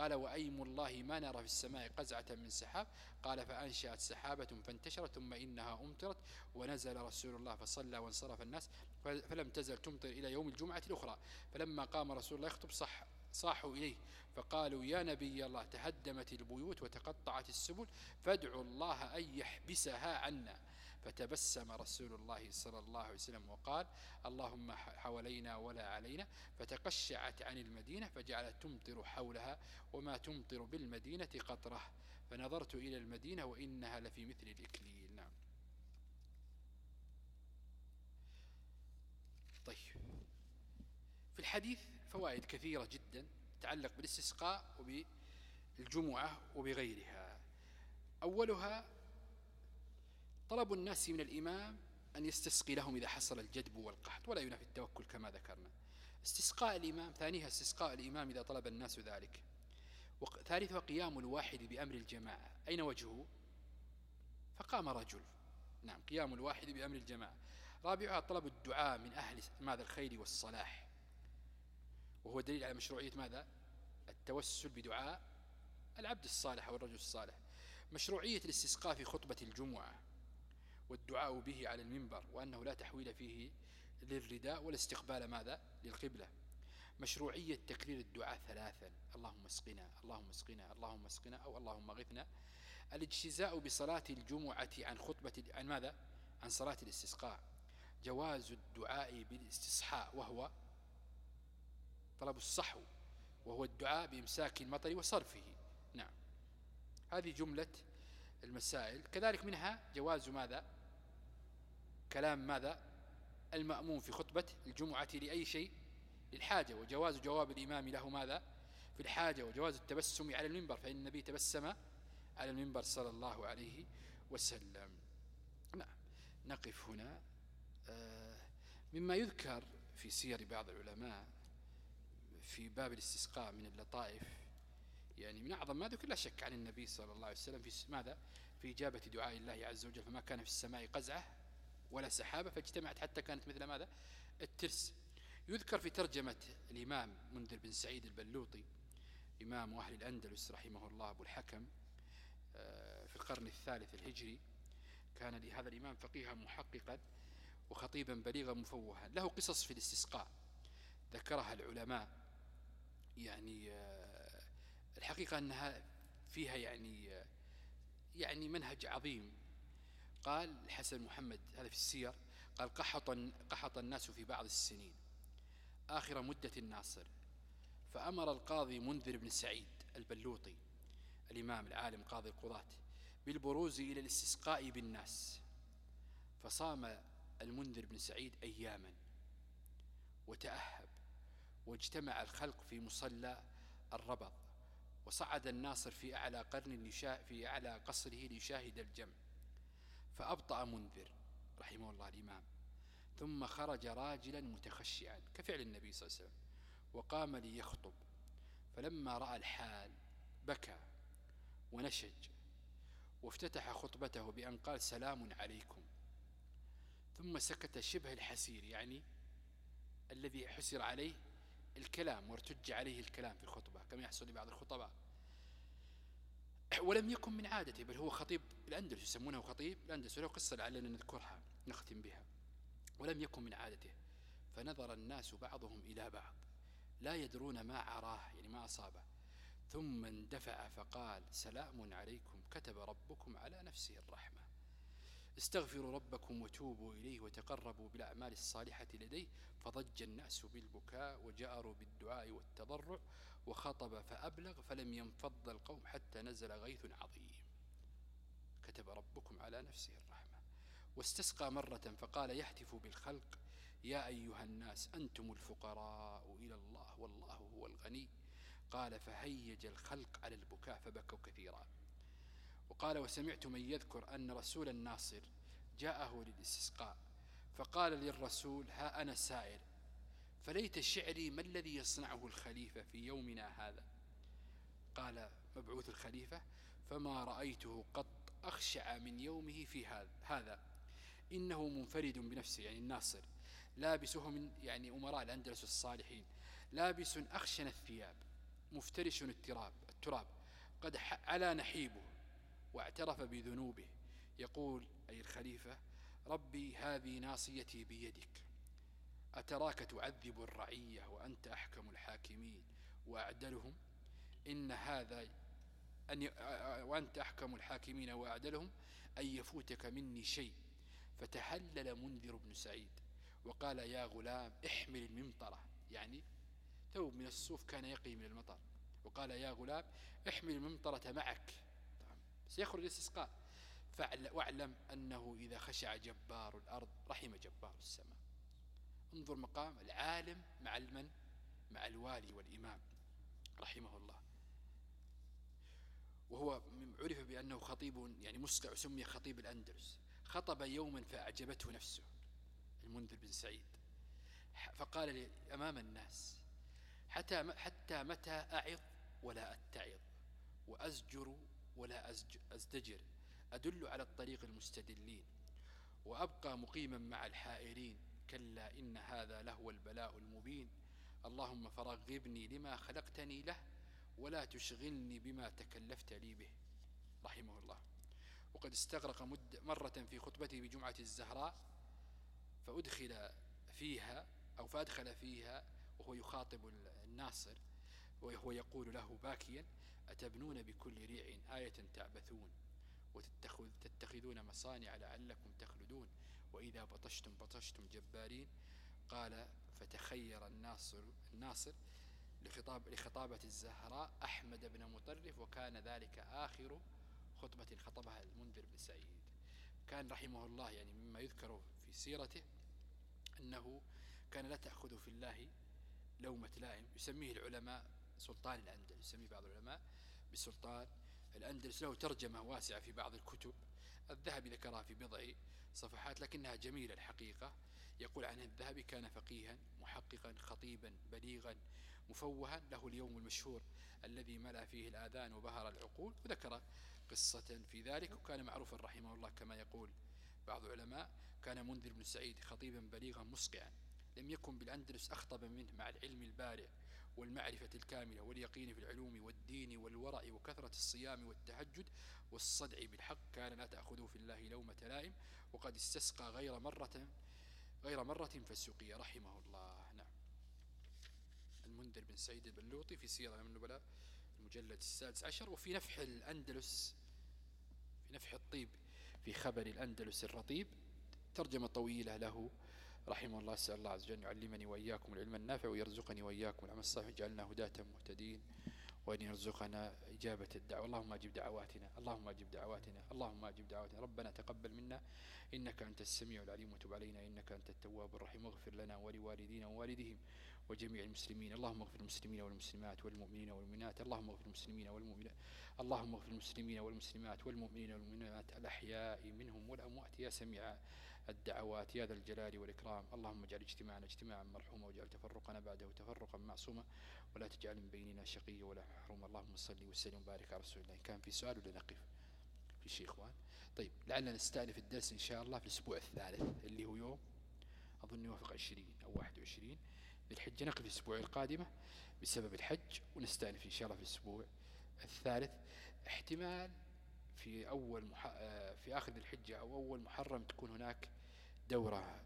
قال وأيم الله ما نرى في السماء قزعة من سحاب. قال فأنشأت سحابة فانتشرت ثم إنها أمطرت ونزل رسول الله فصلى وانصرف الناس فلم تزل تمطر إلى يوم الجمعة الأخرى. فلما قام رسول الله يخطب صح صاحوا إليه فقالوا يا نبي الله تهدمت البيوت وتقطعت السبل فادعوا الله أن يحبسها عنا. فتبسم رسول الله صلى الله عليه وسلم وقال اللهم حوالينا ولا علينا. فتقشعت عن المدينة فجعلت تمطر حولها وما تمطر بالمدينة قطرة. فنظرت إلى المدينة وإنها لفي مثل الإكليل. نعم. طيب. في الحديث فوائد كثيرة جدا تتعلق بالاستسقاء وبالجمعة وبغيرها. أولها طلب الناس من الإمام أن يستسقي لهم إذا حصل الجدب والقحط ولا ينافي التوكل كما ذكرنا. استسقاء الإمام ثانيها استسقاء الإمام إذا طلب الناس ذلك. ثالثها قيام الواحد بأمر الجماعة. أين وجهه؟ فقام رجل. نعم قيام الواحد بأمر الجماعة. رابعها طلب الدعاء من أهل ماذا؟ الخير والصلاح. وهو دليل على مشروعية ماذا؟ التوسل بدعاء العبد الصالح أو الرجل الصالح. مشروعية الاستسقاء في خطبة الجمعة. والدعاء به على المنبر وأنه لا تحويل فيه للرداء ولا استقبال ماذا؟ للقبلة. مشروعية تكرير الدعاء ثلاثا. اللهم اسقنا اللهم اسقنا اللهم اسقنا أو اللهم غثنا. الاجتزاء بصلاة الجمعة عن خطبة عن ماذا؟ عن صلاة الاستسقاء. جواز الدعاء بالاستصحاء وهو طلب الصحو وهو الدعاء بإمساك المطر وصرفه. نعم. هذه جملة المسائل. كذلك منها جواز ماذا؟ كلام ماذا؟ المأموم في خطبة الجمعة لأي شيء؟ للحاجة وجواز جواب الإمام له ماذا؟ في الحاجة وجواز التبسم على المنبر فإن النبي تبسم على المنبر صلى الله عليه وسلم. نعم نقف هنا. آه، مما يذكر في سير بعض العلماء في باب الاستسقاء من اللطائف يعني من أعظم ما ذكر لا شك عن النبي صلى الله عليه وسلم في ماذا؟ في إجابة دعاء الله عز وجل فما كان في السماء قزعة ولا سحابة فاجتمعت حتى كانت مثل ماذا؟ الترس. يذكر في ترجمة الإمام منذر بن سعيد البلوطي إمام أهل الأندلس رحمه الله أبو الحكم آه، في القرن الثالث الهجري. كان لهذا الإمام فقيها محققا وخطيبا بليغا مفوها. له قصص في الاستسقاء. ذكرها العلماء. يعني آه، الحقيقة أنها فيها يعني آه، يعني منهج عظيم. قال الحسن محمد هذا في السير قال قحط, قحط الناس في بعض السنين. آخر مدة الناصر. فأمر القاضي منذر بن سعيد البلوطي الإمام العالم قاضي القضاة بالبروز إلى الاستسقاء بالناس. فصام المنذر بن سعيد أياما وتأهب واجتمع الخلق في مصلى الربض وصعد الناصر في أعلى قرن في أعلى قصره ليشاهد الجمع. فأبطأ منذر رحمه الله الإمام. ثم خرج راجلا متخشعا كفعل النبي صلى الله عليه وسلم وقام ليخطب. فلما رأى الحال بكى ونشج وافتتح خطبته بأن قال سلام عليكم. ثم سكت شبه الحسير يعني الذي حسر عليه الكلام وارتج عليه الكلام في الخطبة كما يحصل لبعض الخطباء. ولم يكن من عادته بل هو خطيب الأندلس يسمونه خطيب الأندلس وله قصة لعلنا نذكرها نختم بها. ولم يكن من عادته فنظر الناس بعضهم إلى بعض لا يدرون ما عراه يعني ما أصابه. ثم اندفع فقال سلام عليكم كتب ربكم على نفسه الرحمة. استغفروا ربكم وتوبوا إليه وتقربوا بالأعمال الصالحة لديه. فضج الناس بالبكاء وجأروا بالدعاء والتضرع وخطب فأبلغ فلم ينفض القوم حتى نزل غيث عظيم. كتب ربكم على نفسه الرحمة. واستسقى مرة فقال يهتف بالخلق يا أيها الناس أنتم الفقراء إلى الله والله هو الغني. قال فهيج الخلق على البكاء فبكوا كثيرا. وقال وسمعت من يذكر أن رسول الناصر جاءه للاستسقاء. فقال للرسول ها أنا سائر فليت شعري ما الذي يصنعه الخليفة في يومنا هذا؟ قال مبعوث الخليفة فما رأيته قط أخشع من يومه في هذا إنه منفرد بنفسه يعني الناصر. لابسه من يعني أمراء الأندلس الصالحين. لابس أخشن الثياب مفترش التراب التراب. قد على نحيبه واعترف بذنوبه. يقول أي الخليفة ربي هذه ناصيتي بيدك. أتراك تعذب الرعية وأنت أحكم الحاكمين؟ وأعدلهم؟ إن هذا أن وأنت أحكم الحاكمين وأعدلهم أن يفوتك مني شيء. فتهلل منذر بن سعيد وقال يا غلام احمل الممطرة. يعني ثوب من الصوف كان يقي من المطر. وقال يا غلام احمل الممطرة معك. سيخرج الاستسقاء. واعلم أنه إذا خشع جبار الأرض رحم جبار السماء. انظر مقام العالم مع المن مع الوالي والإمام رحمه الله. وهو عرف بأنه خطيب يعني مسقع سمي خطيب الأندلس. خطب يوما فأعجبته نفسه المنذر بن سعيد. فقال أمام الناس حتى, حتى متى أعظ ولا أتعظ؟ وأزجر ولا أزدجر؟ أدل على الطريق المستدلين. وأبقى مقيما مع الحائرين. كلا إن هذا لهو البلاء المبين. اللهم فرغبني لما خلقتني له ولا تشغلني بما تكلفت لي به. رحمه الله. وقد استغرق مد مرة في خطبته بجمعة الزهراء فأدخل فيها أو فأدخل فيها وهو يخاطب الناصر وهو يقول له باكيا أتبنون بكل ريع آية تعبثون وتتخذون مصانع لعلكم تخلدون. وإذا بطشتم بطشتم جبارين قال فتخير الناصر الناصر لخطاب لخطابة الزهراء أحمد بن مطرف وكان ذلك آخر خطبة خطبها المنذر بن سعيد. كان رحمه الله يعني مما يذكر في سيرته أنه كان لا تأخذ في الله لومة لائم. يسميه العلماء سلطان الأندلس يسميه بعض العلماء بسلطان الأندلس. له ترجمة واسعة في بعض الكتب. الذهبي ذكرها في بضع صفحات لكنها جميلة الحقيقة. يقول عنه الذهبي كان فقيها محققا خطيبا بليغا مفوها له اليوم المشهور الذي ملأ فيه الآذان وبهر العقول وذكر قصة في ذلك وكان معروفا رحمه الله كما يقول بعض العلماء كان منذر بن سعيد خطيبا بليغا مسقعا. لم يكن بالأندلس أخطب منه مع العلم البارع والمعرفة الكاملة واليقين في العلوم والدين والورع وكثرة الصيام والتهجد والصدع بالحق كان لا تأخذه في الله لومة لائم وقد استسقى غير مرة غير مرة فالسقي رحمه الله. نعم. المنذر بن سعيد البلوطي في سيرة من النبلاء المجلد السادس عشر وفي نفح الأندلس في نفح الطيب في خبر الأندلس الرطيب ترجمة طويلة له رحمه الله أسأل الله عز وجل يعلمني وإياكم العلم النافع ويرزقني وإياكم. العمل الصالح يجعلنا هداة مهتدين وأن يرزقنا إجابة الدعوة. اللهم أجب دعواتنا اللهم أجب دعواتنا اللهم أجب دعواتنا. ربنا تقبل منا إنك أنت السميع العليم وتب علينا إنك أنت التواب الرحيم. واغفر لنا ولوالدينا ووالدهم وجميع المسلمين. اللهم اغفر المسلمين والمسلمات والمؤمنين والمؤمنات. اللهم اغفر المسلمين والمؤمنات. اللهم اغفر المسلمين والمسلمات والمؤمنين والمؤمنات. الأحياء منهم والأموات يا سميع الدعوات يا ذا الجلال والإكرام. اللهم اجعل اجتماعنا اجتماعا مرحوما واجعل تفرقنا بعده تفرقا معصوما. ولا تجعل من بيننا شقيا ولا محروما. اللهم صل وسلم وبارك على رسول الله. إن كان في سؤال ولا نقف؟ في شيء إخوان؟ طيب لعلنا نستأنف الدرس إن شاء الله في الأسبوع الثالث اللي هو يوم أظن يوافق 20 أو 21 للحجة نقف الأسبوع القادمة بسبب الحج ونستأنف إن شاء الله في الأسبوع الثالث. احتمال في أول مح... في آخر الحجة أو أول محرم تكون هناك دورة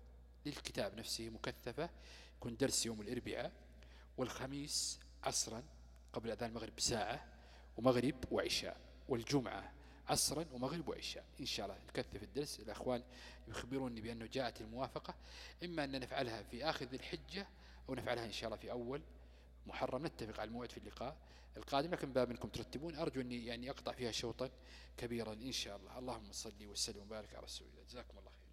للكتاب نفسه مكثفة يكون درس يوم الأربعاء والخميس عصرا قبل أذان المغرب بساعة ومغرب وعشاء والجمعة عصرا ومغرب وعشاء. إن شاء الله نكثف الدرس. الأخوان يخبروني بأنه جاءت الموافقة إما أن نفعلها في آخر ذي الحجة أو نفعلها إن شاء الله في أول محرم. نتفق على الموعد في اللقاء القادم لكن باب انكم ترتبون. أرجو أني يعني أقطع فيها شوطا كبيرا إن شاء الله. اللهم صل وسلم وبارك على رسول الله. جزاكم الله خير